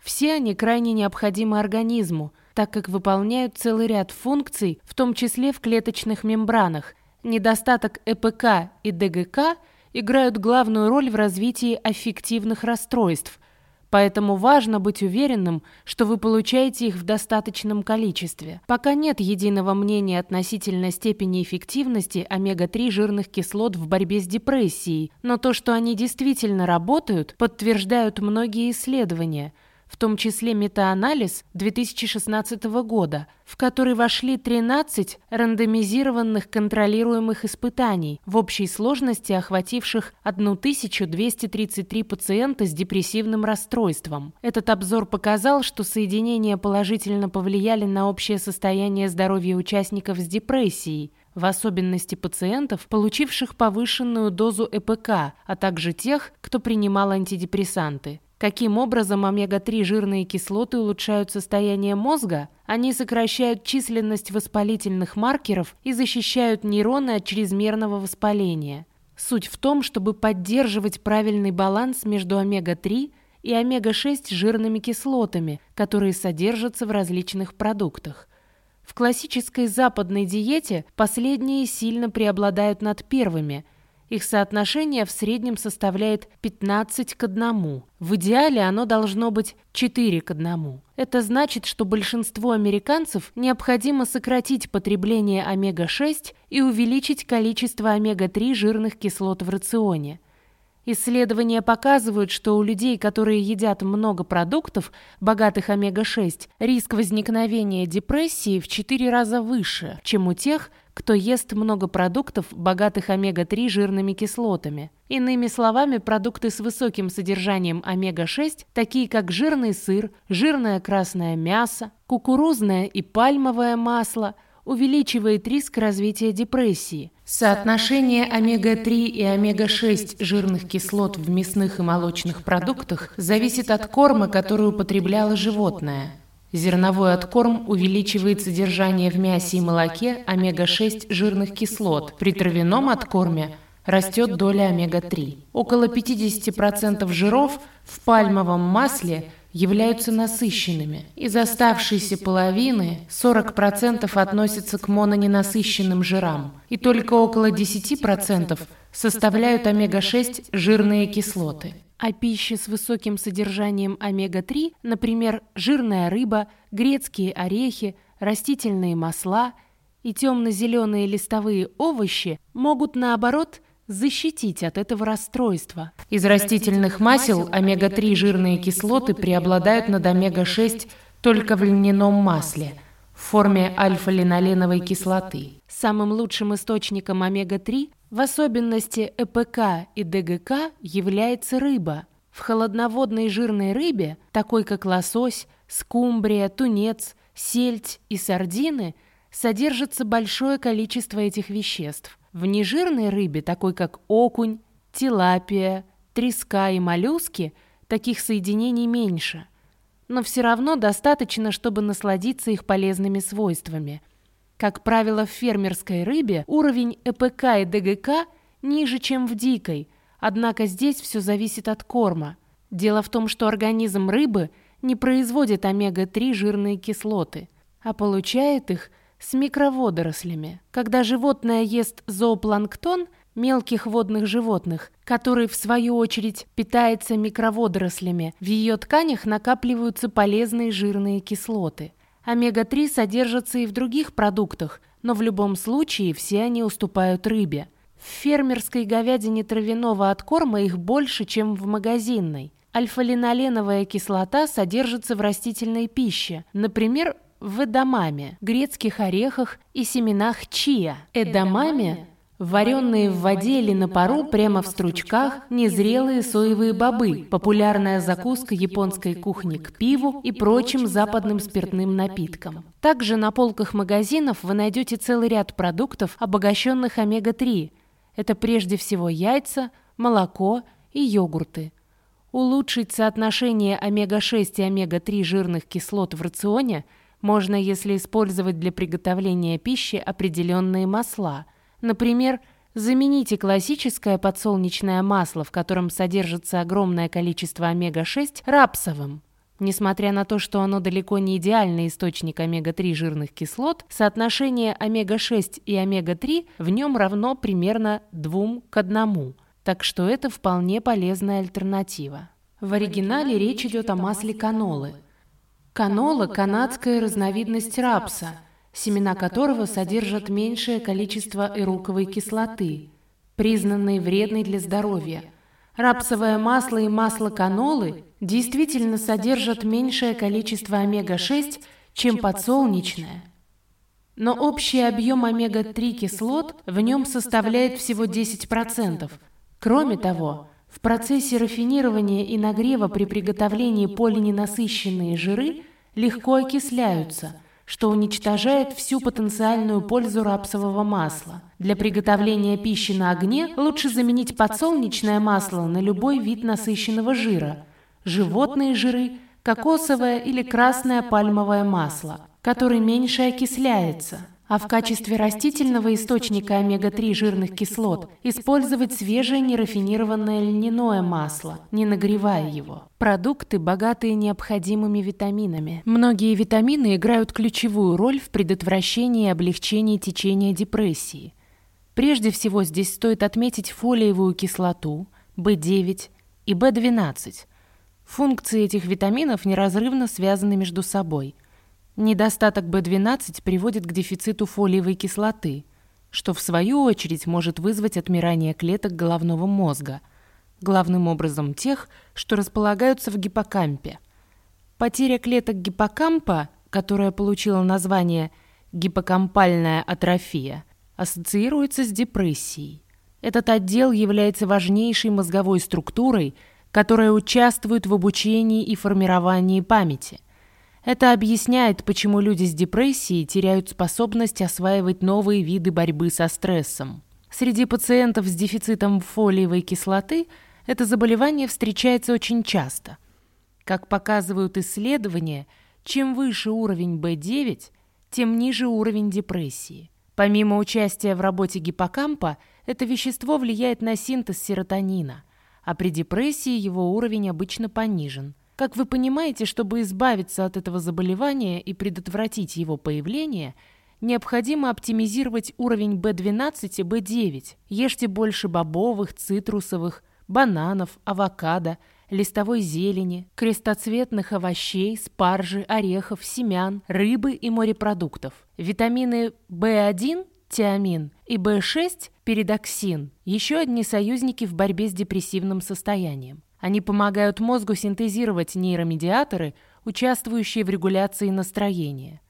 Все они крайне необходимы организму – так как выполняют целый ряд функций, в том числе в клеточных мембранах. Недостаток ЭПК и ДГК играют главную роль в развитии аффективных расстройств, поэтому важно быть уверенным, что вы получаете их в достаточном количестве. Пока нет единого мнения относительно степени эффективности омега-3 жирных кислот в борьбе с депрессией, но то, что они действительно работают, подтверждают многие исследования – в том числе метаанализ 2016 года, в который вошли 13 рандомизированных контролируемых испытаний, в общей сложности охвативших 1233 пациента с депрессивным расстройством. Этот обзор показал, что соединения положительно повлияли на общее состояние здоровья участников с депрессией, в особенности пациентов, получивших повышенную дозу ЭПК, а также тех, кто принимал антидепрессанты. Каким образом омега-3 жирные кислоты улучшают состояние мозга? Они сокращают численность воспалительных маркеров и защищают нейроны от чрезмерного воспаления. Суть в том, чтобы поддерживать правильный баланс между омега-3 и омега-6 жирными кислотами, которые содержатся в различных продуктах. В классической западной диете последние сильно преобладают над первыми – их соотношение в среднем составляет 15 к 1. В идеале оно должно быть 4 к 1. Это значит, что большинству американцев необходимо сократить потребление омега-6 и увеличить количество омега-3 жирных кислот в рационе. Исследования показывают, что у людей, которые едят много продуктов, богатых омега-6, риск возникновения депрессии в 4 раза выше, чем у тех, кто ест много продуктов, богатых омега-3 жирными кислотами. Иными словами, продукты с высоким содержанием омега-6, такие как жирный сыр, жирное красное мясо, кукурузное и пальмовое масло, увеличивает риск развития депрессии. Соотношение омега-3 и омега-6 жирных кислот в мясных и молочных продуктах зависит от корма, который употребляло животное. Зерновой откорм увеличивает содержание в мясе и молоке омега-6 жирных кислот. При травяном откорме растет доля омега-3. Около 50% жиров в пальмовом масле являются насыщенными. Из оставшейся половины 40% относятся к мононенасыщенным жирам, и только около 10% составляют омега-6 жирные кислоты. А пища с высоким содержанием омега-3, например, жирная рыба, грецкие орехи, растительные масла и темно-зеленые листовые овощи могут, наоборот, защитить от этого расстройства. Из растительных масел омега-3 жирные кислоты преобладают над омега-6 только в льняном масле в форме альфа-линоленовой кислоты. Самым лучшим источником омега-3, в особенности ЭПК и ДГК, является рыба. В холодноводной жирной рыбе, такой как лосось, скумбрия, тунец, сельдь и сардины, содержится большое количество этих веществ. В нежирной рыбе, такой как окунь, тилапия, треска и моллюски, таких соединений меньше. Но все равно достаточно, чтобы насладиться их полезными свойствами. Как правило, в фермерской рыбе уровень ЭПК и ДГК ниже, чем в дикой, однако здесь все зависит от корма. Дело в том, что организм рыбы не производит омега-3 жирные кислоты, а получает их – с микроводорослями. Когда животное ест зоопланктон, мелких водных животных, который, в свою очередь, питается микроводорослями, в ее тканях накапливаются полезные жирные кислоты. Омега-3 содержатся и в других продуктах, но в любом случае все они уступают рыбе. В фермерской говядине травяного откорма их больше, чем в магазинной. Альфа-линоленовая кислота содержится в растительной пище, например, в эдамаме, грецких орехах и семенах чия. Эдамаме – вареные в воде или на пару прямо в стручках незрелые соевые бобы, популярная закуска японской кухни к пиву и прочим западным спиртным напиткам. Также на полках магазинов вы найдете целый ряд продуктов, обогащенных омега-3. Это прежде всего яйца, молоко и йогурты. Улучшить соотношение омега-6 и омега-3 жирных кислот в рационе – можно, если использовать для приготовления пищи определенные масла. Например, замените классическое подсолнечное масло, в котором содержится огромное количество омега-6, рапсовым. Несмотря на то, что оно далеко не идеальный источник омега-3 жирных кислот, соотношение омега-6 и омега-3 в нем равно примерно 2 к 1, так что это вполне полезная альтернатива. В оригинале речь идет о масле канолы – Канола – канадская разновидность рапса, семена которого содержат меньшее количество эруковой кислоты, признанной вредной для здоровья. Рапсовое масло и масло канолы действительно содержат меньшее количество омега-6, чем подсолнечное. Но общий объем омега-3 кислот в нем составляет всего 10%. Кроме того, в процессе рафинирования и нагрева при приготовлении полиненасыщенные жиры легко окисляются, что уничтожает всю потенциальную пользу рапсового масла. Для приготовления пищи на огне лучше заменить подсолнечное масло на любой вид насыщенного жира, животные жиры, кокосовое или красное пальмовое масло, который меньше окисляется – а в качестве растительного источника омега-3 жирных кислот использовать свежее нерафинированное льняное масло, не нагревая его. Продукты, богатые необходимыми витаминами. Многие витамины играют ключевую роль в предотвращении и облегчении течения депрессии. Прежде всего здесь стоит отметить фолиевую кислоту, В9 и В12. Функции этих витаминов неразрывно связаны между собой – Недостаток B12 приводит к дефициту фолиевой кислоты, что в свою очередь может вызвать отмирание клеток головного мозга, главным образом тех, что располагаются в гиппокампе. Потеря клеток гиппокампа, которая получила название гиппокампальная атрофия, ассоциируется с депрессией. Этот отдел является важнейшей мозговой структурой, которая участвует в обучении и формировании памяти – Это объясняет, почему люди с депрессией теряют способность осваивать новые виды борьбы со стрессом. Среди пациентов с дефицитом фолиевой кислоты это заболевание встречается очень часто. Как показывают исследования, чем выше уровень B9, тем ниже уровень депрессии. Помимо участия в работе гиппокампа, это вещество влияет на синтез серотонина, а при депрессии его уровень обычно понижен – как вы понимаете, чтобы избавиться от этого заболевания и предотвратить его появление, необходимо оптимизировать уровень B12 и B9. Ешьте больше бобовых, цитрусовых, бананов, авокадо, листовой зелени, крестоцветных овощей, спаржи, орехов, семян, рыбы и морепродуктов. Витамины В1, тиамин, и В6, передоксин – еще одни союзники в борьбе с депрессивным состоянием. Они помогают мозгу синтезировать нейромедиаторы, участвующие в регуляции настроения.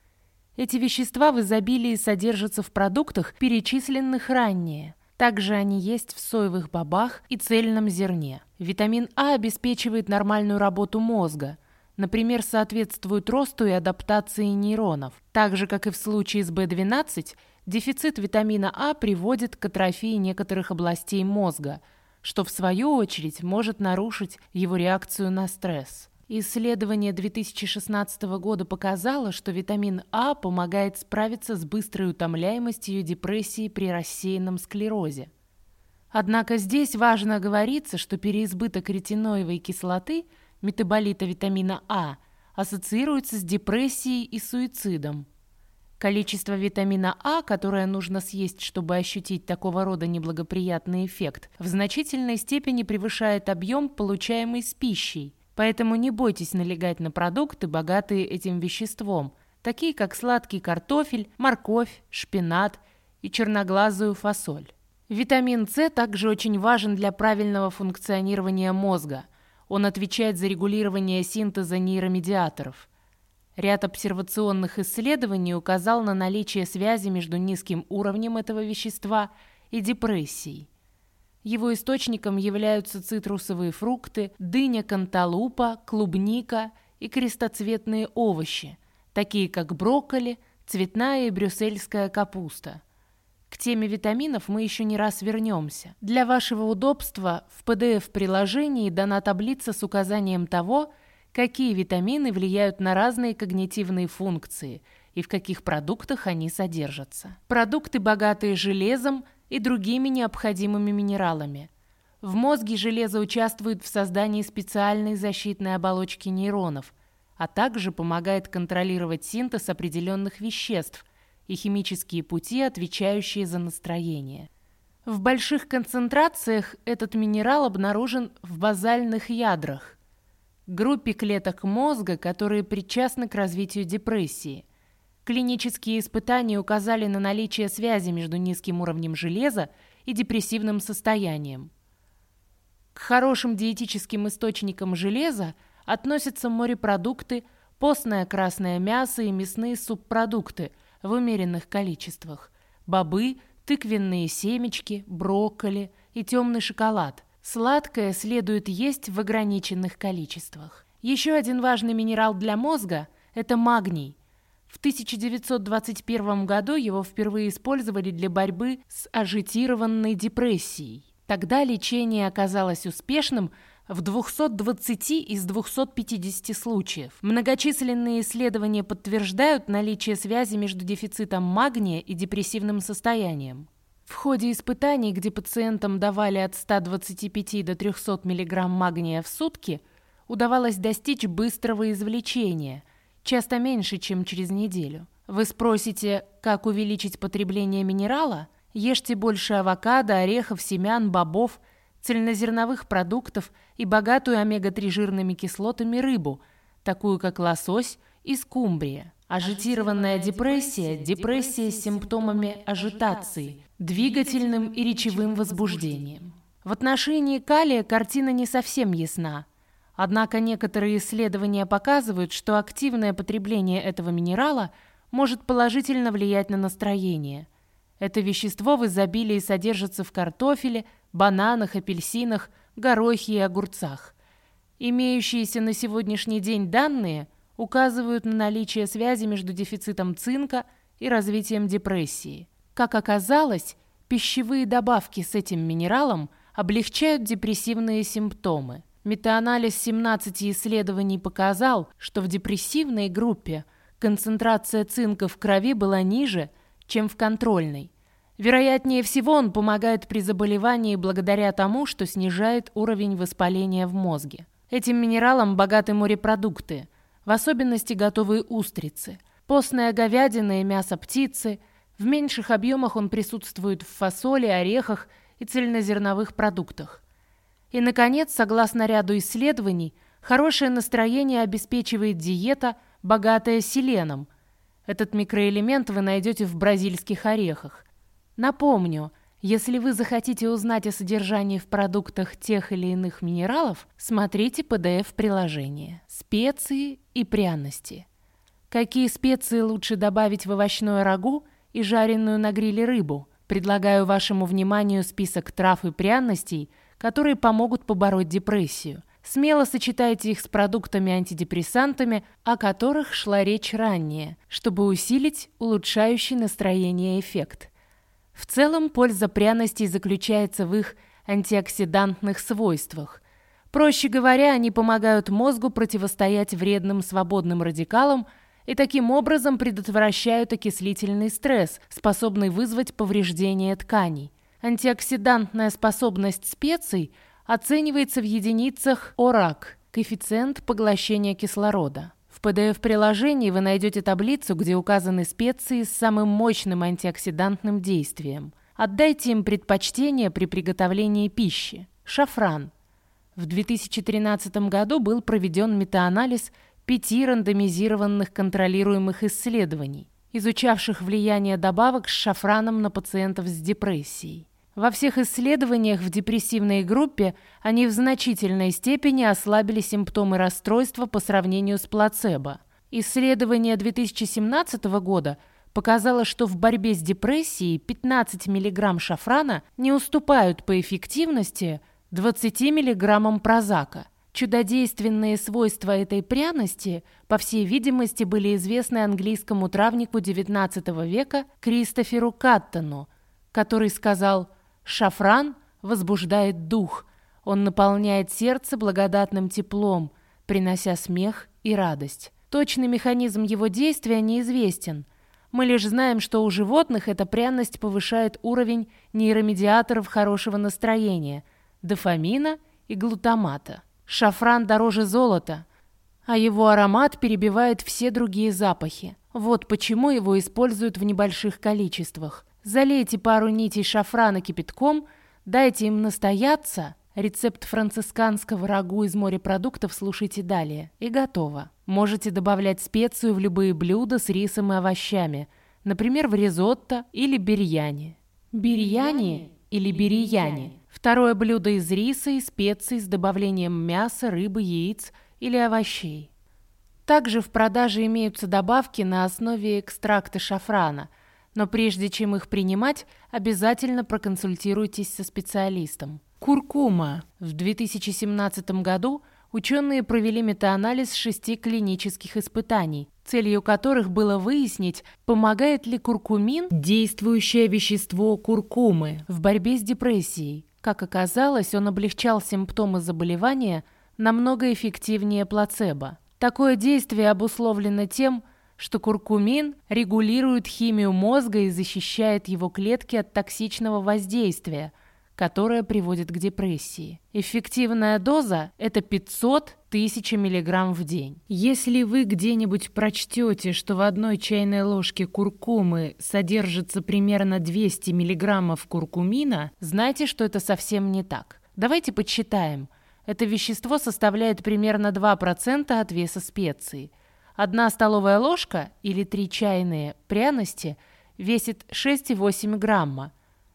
Эти вещества в изобилии содержатся в продуктах, перечисленных ранее. Также они есть в соевых бобах и цельном зерне. Витамин А обеспечивает нормальную работу мозга, например, соответствует росту и адаптации нейронов. Так же, как и в случае с В12, дефицит витамина А приводит к атрофии некоторых областей мозга – что в свою очередь может нарушить его реакцию на стресс. Исследование 2016 года показало, что витамин А помогает справиться с быстрой утомляемостью депрессии при рассеянном склерозе. Однако здесь важно оговориться, что переизбыток ретиноевой кислоты, метаболита витамина А, ассоциируется с депрессией и суицидом. Количество витамина А, которое нужно съесть, чтобы ощутить такого рода неблагоприятный эффект, в значительной степени превышает объем, получаемый с пищей. Поэтому не бойтесь налегать на продукты, богатые этим веществом, такие как сладкий картофель, морковь, шпинат и черноглазую фасоль. Витамин С также очень важен для правильного функционирования мозга. Он отвечает за регулирование синтеза нейромедиаторов – Ряд обсервационных исследований указал на наличие связи между низким уровнем этого вещества и депрессией. Его источником являются цитрусовые фрукты, дыня канталупа, клубника и крестоцветные овощи, такие как брокколи, цветная и брюссельская капуста. К теме витаминов мы еще не раз вернемся. Для вашего удобства в PDF-приложении дана таблица с указанием того, какие витамины влияют на разные когнитивные функции и в каких продуктах они содержатся. Продукты, богатые железом и другими необходимыми минералами. В мозге железо участвует в создании специальной защитной оболочки нейронов, а также помогает контролировать синтез определенных веществ и химические пути, отвечающие за настроение. В больших концентрациях этот минерал обнаружен в базальных ядрах – группе клеток мозга, которые причастны к развитию депрессии. Клинические испытания указали на наличие связи между низким уровнем железа и депрессивным состоянием. К хорошим диетическим источникам железа относятся морепродукты, постное красное мясо и мясные субпродукты в умеренных количествах, бобы, тыквенные семечки, брокколи и темный шоколад – Сладкое следует есть в ограниченных количествах. Еще один важный минерал для мозга – это магний. В 1921 году его впервые использовали для борьбы с ажитированной депрессией. Тогда лечение оказалось успешным в 220 из 250 случаев. Многочисленные исследования подтверждают наличие связи между дефицитом магния и депрессивным состоянием. В ходе испытаний, где пациентам давали от 125 до 300 мг магния в сутки, удавалось достичь быстрого извлечения, часто меньше, чем через неделю. Вы спросите, как увеличить потребление минерала? Ешьте больше авокадо, орехов, семян, бобов, цельнозерновых продуктов и богатую омега-3 жирными кислотами рыбу, такую как лосось и скумбрия. Ажитированная депрессия – депрессия с симптомами ажитации, двигательным и речевым возбуждением. В отношении калия картина не совсем ясна. Однако некоторые исследования показывают, что активное потребление этого минерала может положительно влиять на настроение. Это вещество в изобилии содержится в картофеле, бананах, апельсинах, горохе и огурцах. Имеющиеся на сегодняшний день данные – указывают на наличие связи между дефицитом цинка и развитием депрессии. Как оказалось, пищевые добавки с этим минералом облегчают депрессивные симптомы. Метаанализ 17 исследований показал, что в депрессивной группе концентрация цинка в крови была ниже, чем в контрольной. Вероятнее всего, он помогает при заболевании благодаря тому, что снижает уровень воспаления в мозге. Этим минералом богаты морепродукты, в особенности готовые устрицы, постная говядина и мясо птицы. В меньших объемах он присутствует в фасоли, орехах и цельнозерновых продуктах. И, наконец, согласно ряду исследований, хорошее настроение обеспечивает диета, богатая селеном. Этот микроэлемент вы найдете в бразильских орехах. Напомню, если вы захотите узнать о содержании в продуктах тех или иных минералов, смотрите PDF-приложение «Специи и пряности». Какие специи лучше добавить в овощное рагу и жареную на гриле рыбу? Предлагаю вашему вниманию список трав и пряностей, которые помогут побороть депрессию. Смело сочетайте их с продуктами-антидепрессантами, о которых шла речь ранее, чтобы усилить улучшающий настроение эффект. В целом, польза пряностей заключается в их антиоксидантных свойствах. Проще говоря, они помогают мозгу противостоять вредным свободным радикалам и таким образом предотвращают окислительный стресс, способный вызвать повреждение тканей. Антиоксидантная способность специй оценивается в единицах ОРАК – коэффициент поглощения кислорода. В PDF-приложении вы найдете таблицу, где указаны специи с самым мощным антиоксидантным действием. Отдайте им предпочтение при приготовлении пищи. Шафран. В 2013 году был проведен метаанализ пяти рандомизированных контролируемых исследований, изучавших влияние добавок с шафраном на пациентов с депрессией. Во всех исследованиях в депрессивной группе они в значительной степени ослабили симптомы расстройства по сравнению с плацебо. Исследование 2017 года показало, что в борьбе с депрессией 15 мг шафрана не уступают по эффективности 20 мг прозака. Чудодейственные свойства этой пряности, по всей видимости, были известны английскому травнику XIX века Кристоферу Каттону, который сказал – Шафран возбуждает дух. Он наполняет сердце благодатным теплом, принося смех и радость. Точный механизм его действия неизвестен. Мы лишь знаем, что у животных эта пряность повышает уровень нейромедиаторов хорошего настроения – дофамина и глутамата. Шафран дороже золота, а его аромат перебивает все другие запахи. Вот почему его используют в небольших количествах – Залейте пару нитей шафрана кипятком, дайте им настояться. Рецепт францисканского рагу из морепродуктов слушайте далее. И готово. Можете добавлять специю в любые блюда с рисом и овощами, например, в ризотто или бирьяни. Бирьяни или бирияни – второе блюдо из риса и специй с добавлением мяса, рыбы, яиц или овощей. Также в продаже имеются добавки на основе экстракта шафрана – но прежде чем их принимать, обязательно проконсультируйтесь со специалистом. Куркума. В 2017 году ученые провели метаанализ шести клинических испытаний, целью которых было выяснить, помогает ли куркумин, действующее вещество куркумы, в борьбе с депрессией. Как оказалось, он облегчал симптомы заболевания намного эффективнее плацебо. Такое действие обусловлено тем, что куркумин регулирует химию мозга и защищает его клетки от токсичного воздействия, которое приводит к депрессии. Эффективная доза – это 500 тысяч миллиграмм в день. Если вы где-нибудь прочтете, что в одной чайной ложке куркумы содержится примерно 200 миллиграммов куркумина, знайте, что это совсем не так. Давайте подсчитаем. Это вещество составляет примерно 2% от веса специи – Одна столовая ложка или три чайные пряности весит 6,8 грамма.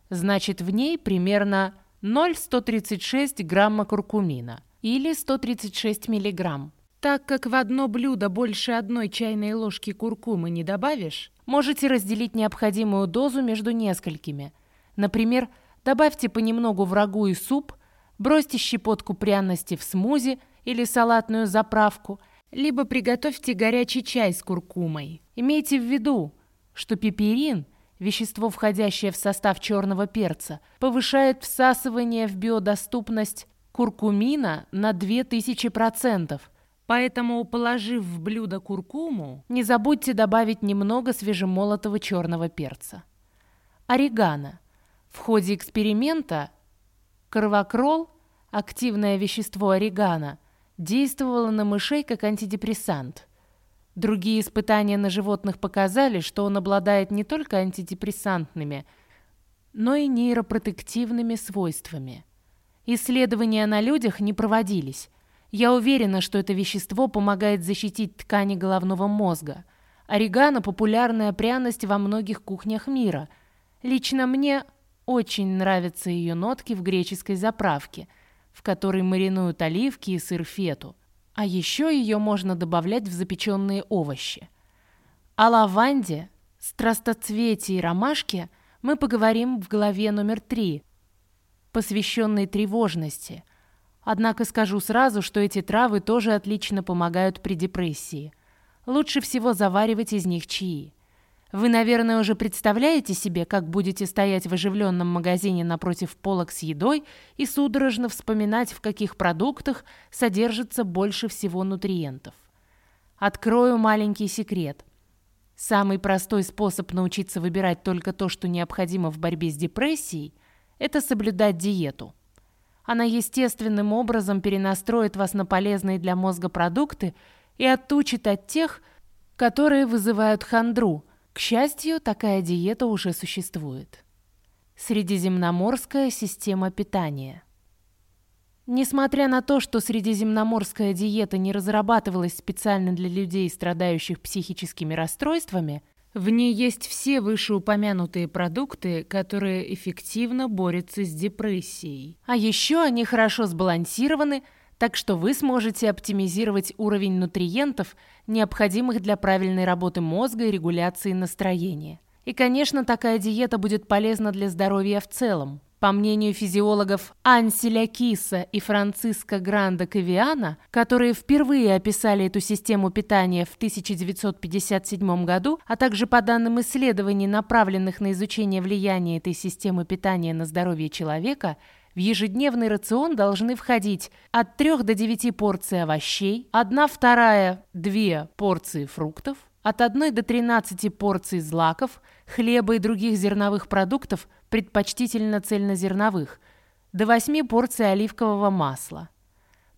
Значит, в ней примерно 0,136 грамма куркумина или 136 миллиграмм. Так как в одно блюдо больше одной чайной ложки куркумы не добавишь, можете разделить необходимую дозу между несколькими. Например, добавьте понемногу в рагу и суп, бросьте щепотку пряности в смузи или салатную заправку – либо приготовьте горячий чай с куркумой. Имейте в виду, что пеперин, вещество, входящее в состав черного перца, повышает всасывание в биодоступность куркумина на 2000%. Поэтому, положив в блюдо куркуму, не забудьте добавить немного свежемолотого черного перца. Орегано. В ходе эксперимента карвакрол, активное вещество орегано, действовало на мышей как антидепрессант. Другие испытания на животных показали, что он обладает не только антидепрессантными, но и нейропротективными свойствами. Исследования на людях не проводились. Я уверена, что это вещество помогает защитить ткани головного мозга. Орегано – популярная пряность во многих кухнях мира. Лично мне очень нравятся ее нотки в греческой заправке, в которой маринуют оливки и сыр фету. А еще ее можно добавлять в запеченные овощи. О лаванде, страстоцвете и ромашке мы поговорим в главе номер три – посвященной тревожности. Однако скажу сразу, что эти травы тоже отлично помогают при депрессии. Лучше всего заваривать из них чаи. Вы, наверное, уже представляете себе, как будете стоять в оживленном магазине напротив полок с едой и судорожно вспоминать, в каких продуктах содержится больше всего нутриентов. Открою маленький секрет. Самый простой способ научиться выбирать только то, что необходимо в борьбе с депрессией – это соблюдать диету. Она естественным образом перенастроит вас на полезные для мозга продукты и отучит от тех, которые вызывают хандру. К счастью, такая диета уже существует. Средиземноморская система питания. Несмотря на то, что средиземноморская диета не разрабатывалась специально для людей, страдающих психическими расстройствами, в ней есть все вышеупомянутые продукты, которые эффективно борются с депрессией. А еще они хорошо сбалансированы, так что вы сможете оптимизировать уровень нутриентов, необходимых для правильной работы мозга и регуляции настроения. И, конечно, такая диета будет полезна для здоровья в целом. По мнению физиологов Анселя Киса и Франциско Гранда Кавиана, которые впервые описали эту систему питания в 1957 году, а также по данным исследований, направленных на изучение влияния этой системы питания на здоровье человека, в ежедневный рацион должны входить от 3 до 9 порций овощей, 1 вторая 2 порции фруктов, от 1 до 13 порций злаков, хлеба и других зерновых продуктов, предпочтительно цельнозерновых, до 8 порций оливкового масла.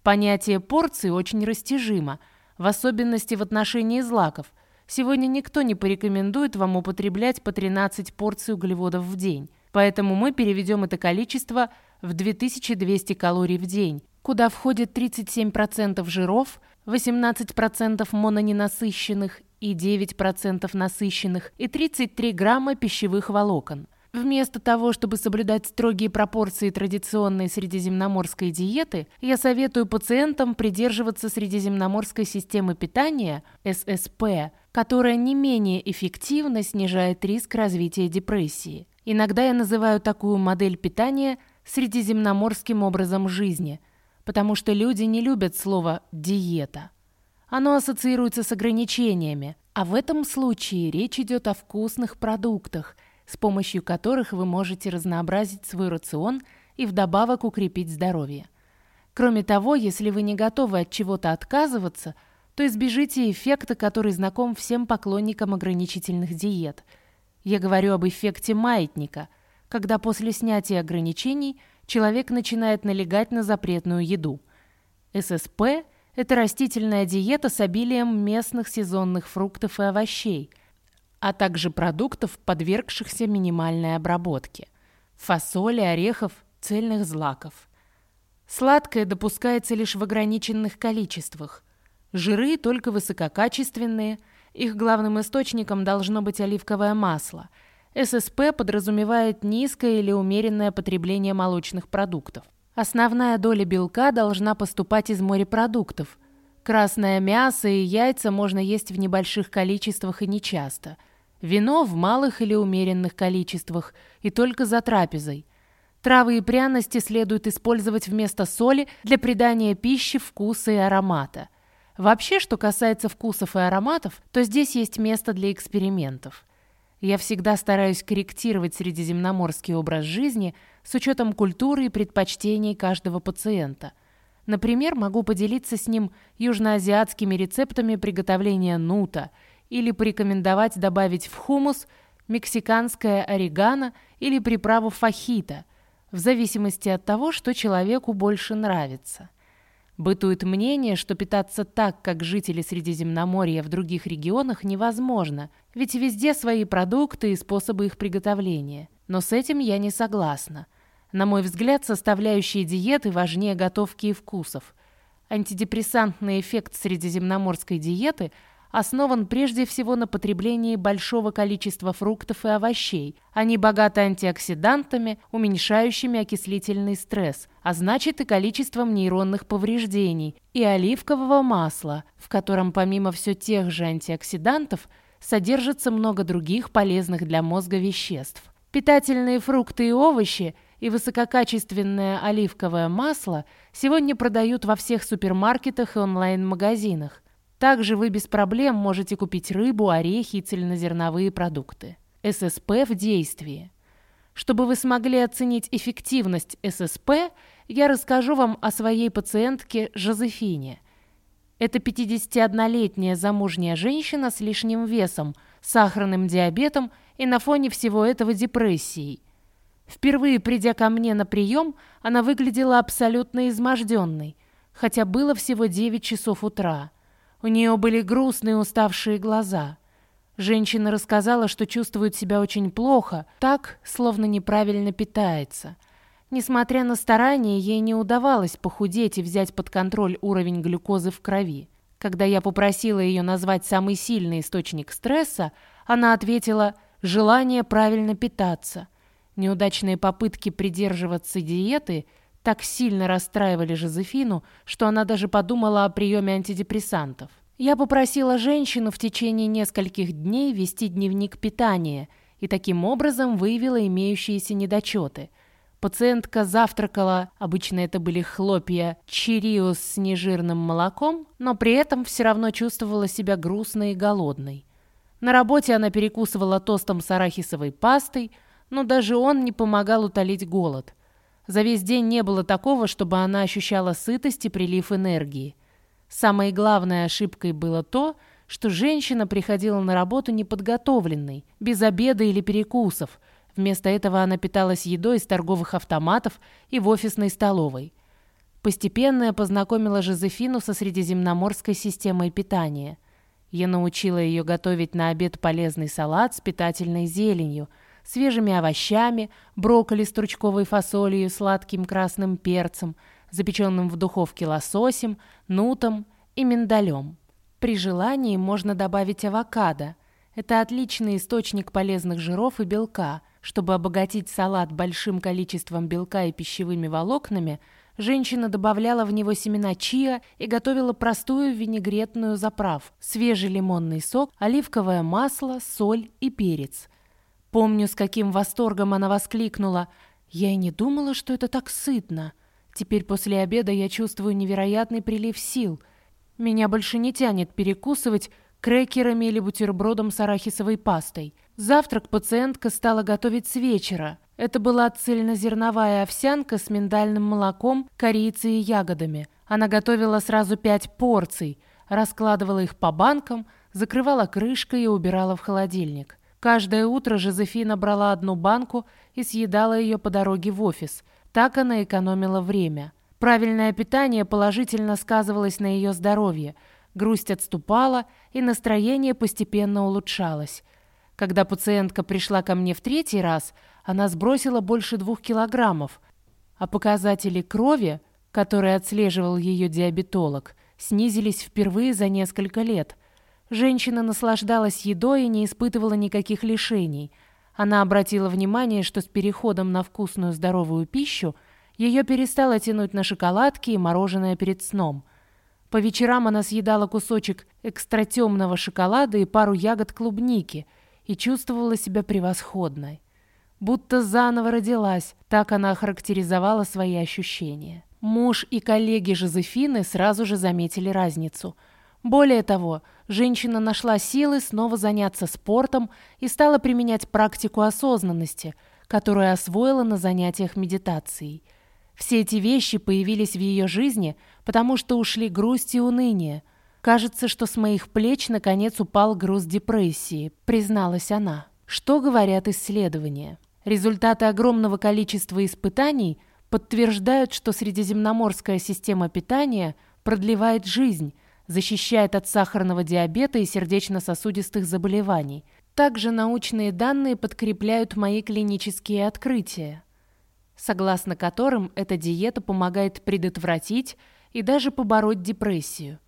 Понятие порции очень растяжимо, в особенности в отношении злаков. Сегодня никто не порекомендует вам употреблять по 13 порций углеводов в день, поэтому мы переведем это количество в 2200 калорий в день, куда входит 37% жиров, 18% мононенасыщенных и 9% насыщенных и 33 грамма пищевых волокон. Вместо того, чтобы соблюдать строгие пропорции традиционной средиземноморской диеты, я советую пациентам придерживаться средиземноморской системы питания ССП, которая не менее эффективно снижает риск развития депрессии. Иногда я называю такую модель питания средиземноморским образом жизни, потому что люди не любят слово «диета». Оно ассоциируется с ограничениями, а в этом случае речь идет о вкусных продуктах, с помощью которых вы можете разнообразить свой рацион и вдобавок укрепить здоровье. Кроме того, если вы не готовы от чего-то отказываться, то избежите эффекта, который знаком всем поклонникам ограничительных диет. Я говорю об эффекте маятника, когда после снятия ограничений человек начинает налегать на запретную еду. ССП – это растительная диета с обилием местных сезонных фруктов и овощей, а также продуктов, подвергшихся минимальной обработке. Фасоли, орехов, цельных злаков. Сладкое допускается лишь в ограниченных количествах. Жиры только высококачественные, их главным источником должно быть оливковое масло. ССП подразумевает низкое или умеренное потребление молочных продуктов. Основная доля белка должна поступать из морепродуктов. Красное мясо и яйца можно есть в небольших количествах и нечасто. Вино в малых или умеренных количествах и только за трапезой. Травы и пряности следует использовать вместо соли для придания пище вкуса и аромата. Вообще, что касается вкусов и ароматов, то здесь есть место для экспериментов. Я всегда стараюсь корректировать средиземноморский образ жизни с учетом культуры и предпочтений каждого пациента. Например, могу поделиться с ним южноазиатскими рецептами приготовления нута или порекомендовать добавить в хумус мексиканское орегано или приправу фахита, в зависимости от того, что человеку больше нравится. Бытует мнение, что питаться так, как жители Средиземноморья в других регионах, невозможно, ведь везде свои продукты и способы их приготовления. Но с этим я не согласна. На мой взгляд, составляющие диеты важнее готовки и вкусов. Антидепрессантный эффект средиземноморской диеты – основан прежде всего на потреблении большого количества фруктов и овощей. Они богаты антиоксидантами, уменьшающими окислительный стресс, а значит и количеством нейронных повреждений, и оливкового масла, в котором помимо все тех же антиоксидантов содержится много других полезных для мозга веществ. Питательные фрукты и овощи и высококачественное оливковое масло сегодня продают во всех супермаркетах и онлайн-магазинах. Также вы без проблем можете купить рыбу, орехи и цельнозерновые продукты. ССП в действии. Чтобы вы смогли оценить эффективность ССП, я расскажу вам о своей пациентке Жозефине. Это 51-летняя замужняя женщина с лишним весом, сахарным диабетом и на фоне всего этого депрессией. Впервые придя ко мне на прием, она выглядела абсолютно изможденной, хотя было всего 9 часов утра. У нее были грустные уставшие глаза. Женщина рассказала, что чувствует себя очень плохо, так, словно неправильно питается. Несмотря на старания, ей не удавалось похудеть и взять под контроль уровень глюкозы в крови. Когда я попросила ее назвать самый сильный источник стресса, она ответила «желание правильно питаться». Неудачные попытки придерживаться диеты – так сильно расстраивали Жозефину, что она даже подумала о приеме антидепрессантов. Я попросила женщину в течение нескольких дней вести дневник питания и таким образом выявила имеющиеся недочеты. Пациентка завтракала, обычно это были хлопья, чириус с нежирным молоком, но при этом все равно чувствовала себя грустной и голодной. На работе она перекусывала тостом с арахисовой пастой, но даже он не помогал утолить голод – за весь день не было такого, чтобы она ощущала сытость и прилив энергии. Самой главной ошибкой было то, что женщина приходила на работу неподготовленной, без обеда или перекусов. Вместо этого она питалась едой из торговых автоматов и в офисной столовой. Постепенно я познакомила Жозефину со средиземноморской системой питания. Я научила ее готовить на обед полезный салат с питательной зеленью – свежими овощами, брокколи с стручковой фасолью сладким красным перцем, запеченным в духовке лососем, нутом и миндалем. При желании можно добавить авокадо. Это отличный источник полезных жиров и белка. Чтобы обогатить салат большим количеством белка и пищевыми волокнами, женщина добавляла в него семена чиа и готовила простую винегретную заправ, свежий лимонный сок, оливковое масло, соль и перец – Помню, с каким восторгом она воскликнула. «Я и не думала, что это так сытно. Теперь после обеда я чувствую невероятный прилив сил. Меня больше не тянет перекусывать крекерами или бутербродом с арахисовой пастой. Завтрак пациентка стала готовить с вечера. Это была цельнозерновая овсянка с миндальным молоком, корицей и ягодами. Она готовила сразу пять порций, раскладывала их по банкам, закрывала крышкой и убирала в холодильник. Каждое утро Жозефина брала одну банку и съедала ее по дороге в офис. Так она экономила время. Правильное питание положительно сказывалось на ее здоровье. Грусть отступала, и настроение постепенно улучшалось. Когда пациентка пришла ко мне в третий раз, она сбросила больше двух килограммов, а показатели крови, которые отслеживал ее диабетолог, снизились впервые за несколько лет. Женщина наслаждалась едой и не испытывала никаких лишений. Она обратила внимание, что с переходом на вкусную здоровую пищу ее перестало тянуть на шоколадки и мороженое перед сном. По вечерам она съедала кусочек экстратемного шоколада и пару ягод клубники и чувствовала себя превосходной. Будто заново родилась, так она охарактеризовала свои ощущения. Муж и коллеги Жозефины сразу же заметили разницу – Более того, женщина нашла силы снова заняться спортом и стала применять практику осознанности, которую освоила на занятиях медитацией. Все эти вещи появились в ее жизни, потому что ушли грусть и уныние. «Кажется, что с моих плеч наконец упал груз депрессии», — призналась она. Что говорят исследования? Результаты огромного количества испытаний подтверждают, что средиземноморская система питания продлевает жизнь, защищает от сахарного диабета и сердечно-сосудистых заболеваний. Также научные данные подкрепляют мои клинические открытия, согласно которым эта диета помогает предотвратить и даже побороть депрессию.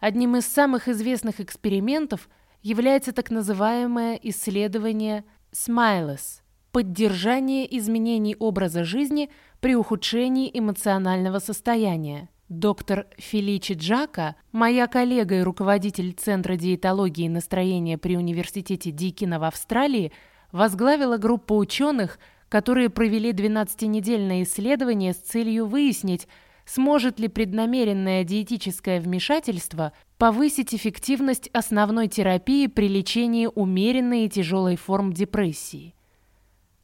Одним из самых известных экспериментов является так называемое исследование SMILES – поддержание изменений образа жизни при ухудшении эмоционального состояния. Доктор Феличи Джака, моя коллега и руководитель Центра диетологии и настроения при Университете Дикина в Австралии, возглавила группу ученых, которые провели 12-недельное исследование с целью выяснить, сможет ли преднамеренное диетическое вмешательство повысить эффективность основной терапии при лечении умеренной и тяжелой форм депрессии.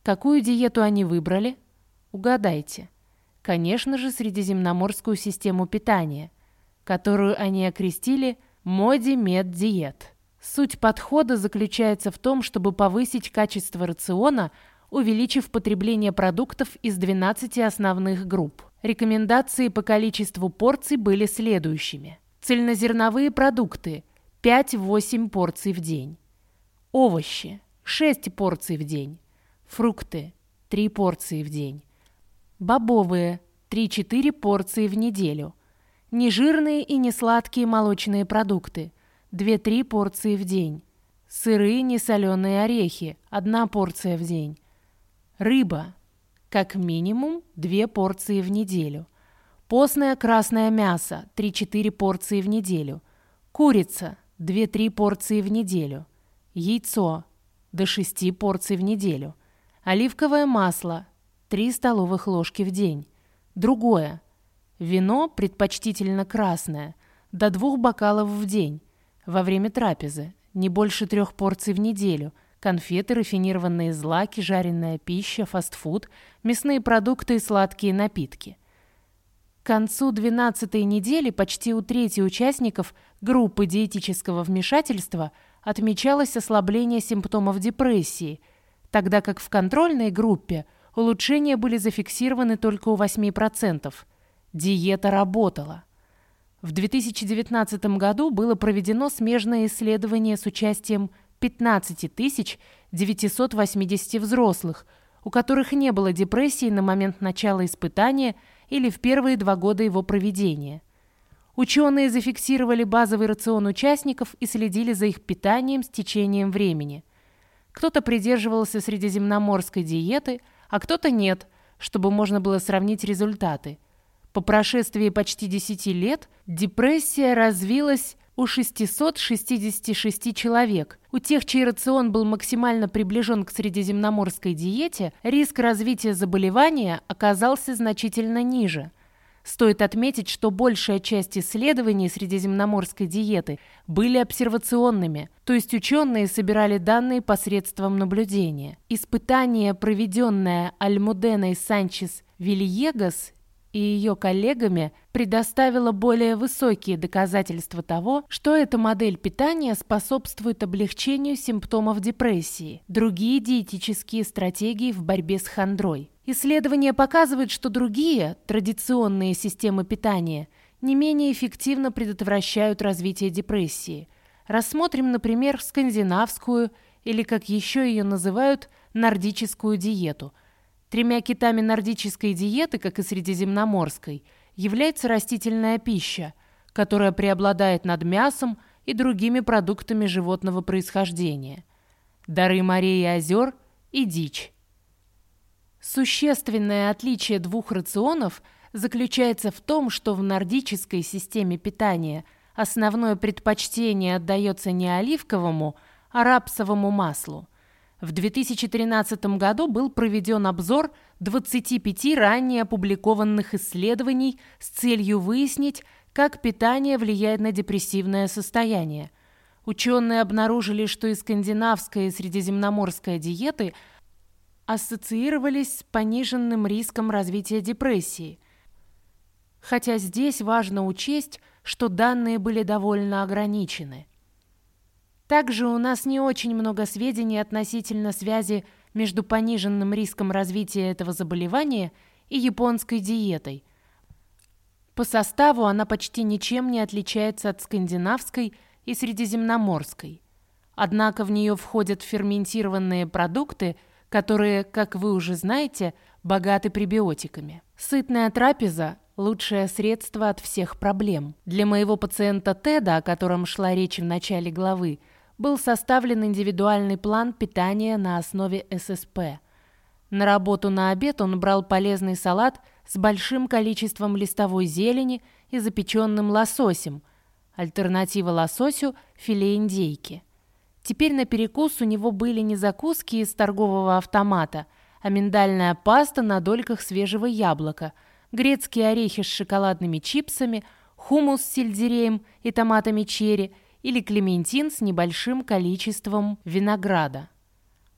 Какую диету они выбрали? Угадайте. Конечно же, средиземноморскую систему питания, которую они окрестили «Моди Мед Диет». Суть подхода заключается в том, чтобы повысить качество рациона, увеличив потребление продуктов из 12 основных групп. Рекомендации по количеству порций были следующими. Цельнозерновые продукты – 5-8 порций в день. Овощи – 6 порций в день. Фрукты – 3 порции в день. Бобовые – 3-4 порции в неделю. Нежирные и несладкие молочные продукты – 2-3 порции в день. Сырые несоленые орехи – 1 порция в день. Рыба – как минимум 2 порции в неделю. Постное красное мясо – 3-4 порции в неделю. Курица – 2-3 порции в неделю. Яйцо – до 6 порций в неделю. Оливковое масло 3 столовых ложки в день. Другое. Вино, предпочтительно красное, до двух бокалов в день. Во время трапезы. Не больше трех порций в неделю. Конфеты, рафинированные злаки, жареная пища, фастфуд, мясные продукты и сладкие напитки. К концу 12 недели почти у трети участников группы диетического вмешательства отмечалось ослабление симптомов депрессии, тогда как в контрольной группе – улучшения были зафиксированы только у 8%. Диета работала. В 2019 году было проведено смежное исследование с участием 15 980 взрослых, у которых не было депрессии на момент начала испытания или в первые два года его проведения. Ученые зафиксировали базовый рацион участников и следили за их питанием с течением времени. Кто-то придерживался средиземноморской диеты – а кто-то нет, чтобы можно было сравнить результаты. По прошествии почти 10 лет депрессия развилась у 666 человек. У тех, чей рацион был максимально приближен к средиземноморской диете, риск развития заболевания оказался значительно ниже – Стоит отметить, что большая часть исследований средиземноморской диеты были обсервационными, то есть ученые собирали данные посредством наблюдения. Испытание, проведенное Альмуденой Санчес Вильегас и ее коллегами предоставила более высокие доказательства того, что эта модель питания способствует облегчению симптомов депрессии, другие диетические стратегии в борьбе с хандрой. Исследования показывают, что другие, традиционные системы питания не менее эффективно предотвращают развитие депрессии. Рассмотрим, например, скандинавскую или, как еще ее называют, нордическую диету – Тремя китами нордической диеты, как и средиземноморской, является растительная пища, которая преобладает над мясом и другими продуктами животного происхождения. Дары морей и озер и дичь. Существенное отличие двух рационов заключается в том, что в нордической системе питания основное предпочтение отдается не оливковому, а рапсовому маслу. В 2013 году был проведен обзор 25 ранее опубликованных исследований с целью выяснить, как питание влияет на депрессивное состояние. Ученые обнаружили, что и скандинавская и средиземноморская диеты ассоциировались с пониженным риском развития депрессии. Хотя здесь важно учесть, что данные были довольно ограничены. Также у нас не очень много сведений относительно связи между пониженным риском развития этого заболевания и японской диетой. По составу она почти ничем не отличается от скандинавской и средиземноморской. Однако в нее входят ферментированные продукты, которые, как вы уже знаете, богаты пребиотиками. Сытная трапеза – лучшее средство от всех проблем. Для моего пациента Теда, о котором шла речь в начале главы, был составлен индивидуальный план питания на основе ССП. На работу на обед он брал полезный салат с большим количеством листовой зелени и запеченным лососем. Альтернатива лососю – филе индейки. Теперь на перекус у него были не закуски из торгового автомата, а миндальная паста на дольках свежего яблока, грецкие орехи с шоколадными чипсами, хумус с сельдереем и томатами черри – или клементин с небольшим количеством винограда.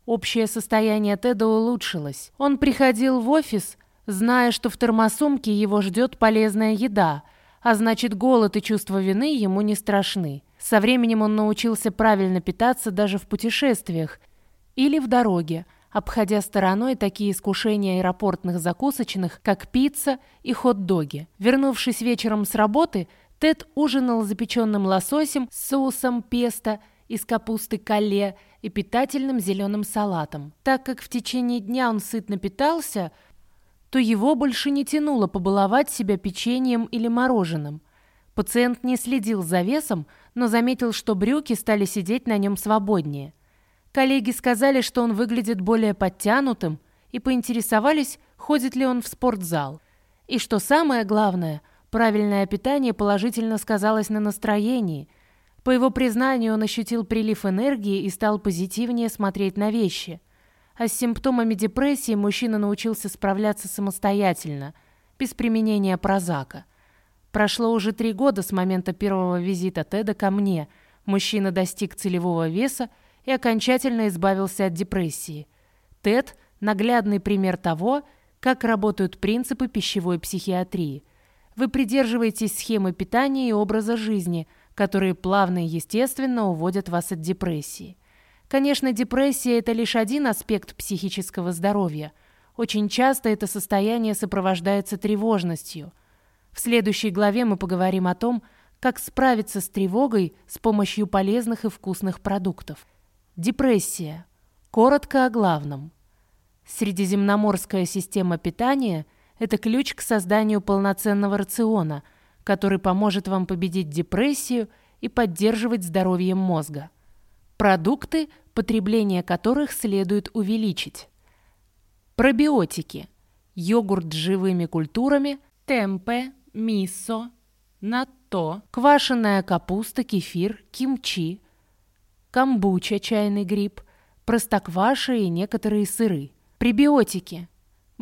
Общее состояние Теда улучшилось. Он приходил в офис, зная, что в термосумке его ждет полезная еда, а значит голод и чувство вины ему не страшны. Со временем он научился правильно питаться даже в путешествиях или в дороге, обходя стороной такие искушения аэропортных закусочных, как пицца и хот-доги. Вернувшись вечером с работы, Тед ужинал запеченным лососем с соусом песто из капусты кале и питательным зеленым салатом. Так как в течение дня он сытно питался, то его больше не тянуло побаловать себя печеньем или мороженым. Пациент не следил за весом, но заметил, что брюки стали сидеть на нем свободнее. Коллеги сказали, что он выглядит более подтянутым, и поинтересовались, ходит ли он в спортзал. И что самое главное – Правильное питание положительно сказалось на настроении. По его признанию, он ощутил прилив энергии и стал позитивнее смотреть на вещи. А с симптомами депрессии мужчина научился справляться самостоятельно, без применения прозака. Прошло уже три года с момента первого визита Теда ко мне. Мужчина достиг целевого веса и окончательно избавился от депрессии. Тед – наглядный пример того, как работают принципы пищевой психиатрии – вы придерживаетесь схемы питания и образа жизни, которые плавно и естественно уводят вас от депрессии. Конечно, депрессия – это лишь один аспект психического здоровья. Очень часто это состояние сопровождается тревожностью. В следующей главе мы поговорим о том, как справиться с тревогой с помощью полезных и вкусных продуктов. Депрессия. Коротко о главном. Средиземноморская система питания – это ключ к созданию полноценного рациона, который поможет вам победить депрессию и поддерживать здоровье мозга. Продукты, потребление которых следует увеличить. Пробиотики. Йогурт с живыми культурами, темпе, мисо, натто, квашеная капуста, кефир, кимчи, камбуча, чайный гриб, простокваша и некоторые сыры. Пребиотики.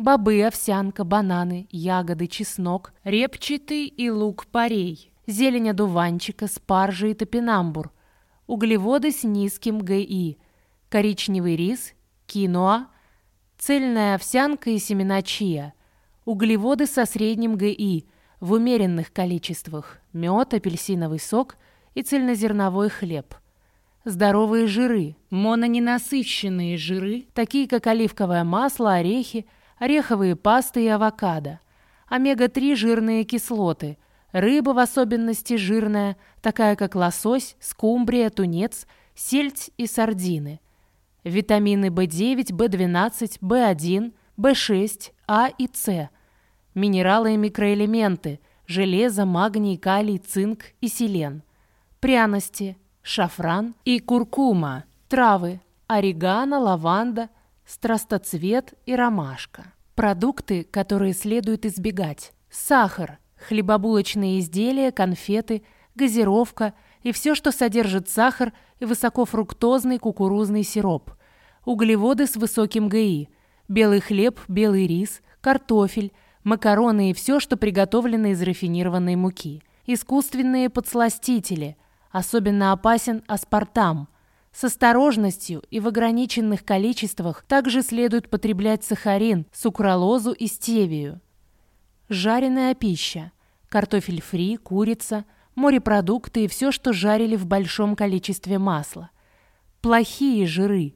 Бобы, овсянка, бананы, ягоды, чеснок, репчатый и лук-порей, зелень одуванчика, спаржа и топинамбур, углеводы с низким ГИ, коричневый рис, киноа, цельная овсянка и семена чиа, углеводы со средним ГИ в умеренных количествах, мед, апельсиновый сок и цельнозерновой хлеб. Здоровые жиры, мононенасыщенные жиры, такие как оливковое масло, орехи, ореховые пасты и авокадо, омега-3 жирные кислоты, рыба в особенности жирная, такая как лосось, скумбрия, тунец, сельдь и сардины, витамины В9, В12, В1, В6, А и С, минералы и микроэлементы, железо, магний, калий, цинк и селен, пряности, шафран и куркума, травы, орегано, лаванда – страстоцвет и ромашка. Продукты, которые следует избегать. Сахар, хлебобулочные изделия, конфеты, газировка и все, что содержит сахар и высокофруктозный кукурузный сироп. Углеводы с высоким ГИ, белый хлеб, белый рис, картофель, макароны и все, что приготовлено из рафинированной муки. искусственные подсластители, особенно опасен аспартам. С осторожностью и в ограниченных количествах также следует потреблять сахарин, сукралозу и стевию. Жареная пища. Картофель фри, курица, морепродукты и все, что жарили в большом количестве масла. Плохие жиры.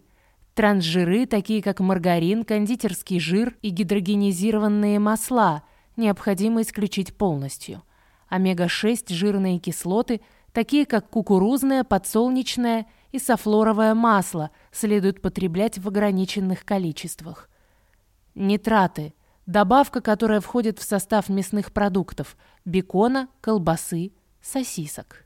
Трансжиры, такие как маргарин, кондитерский жир и гидрогенизированные масла, необходимо исключить полностью. Омега-6 жирные кислоты, такие как кукурузное, подсолнечное и софлоровое масло, следует потреблять в ограниченных количествах. Нитраты – Добавка, которая входит в состав мясных продуктов – бекона, колбасы, сосисок.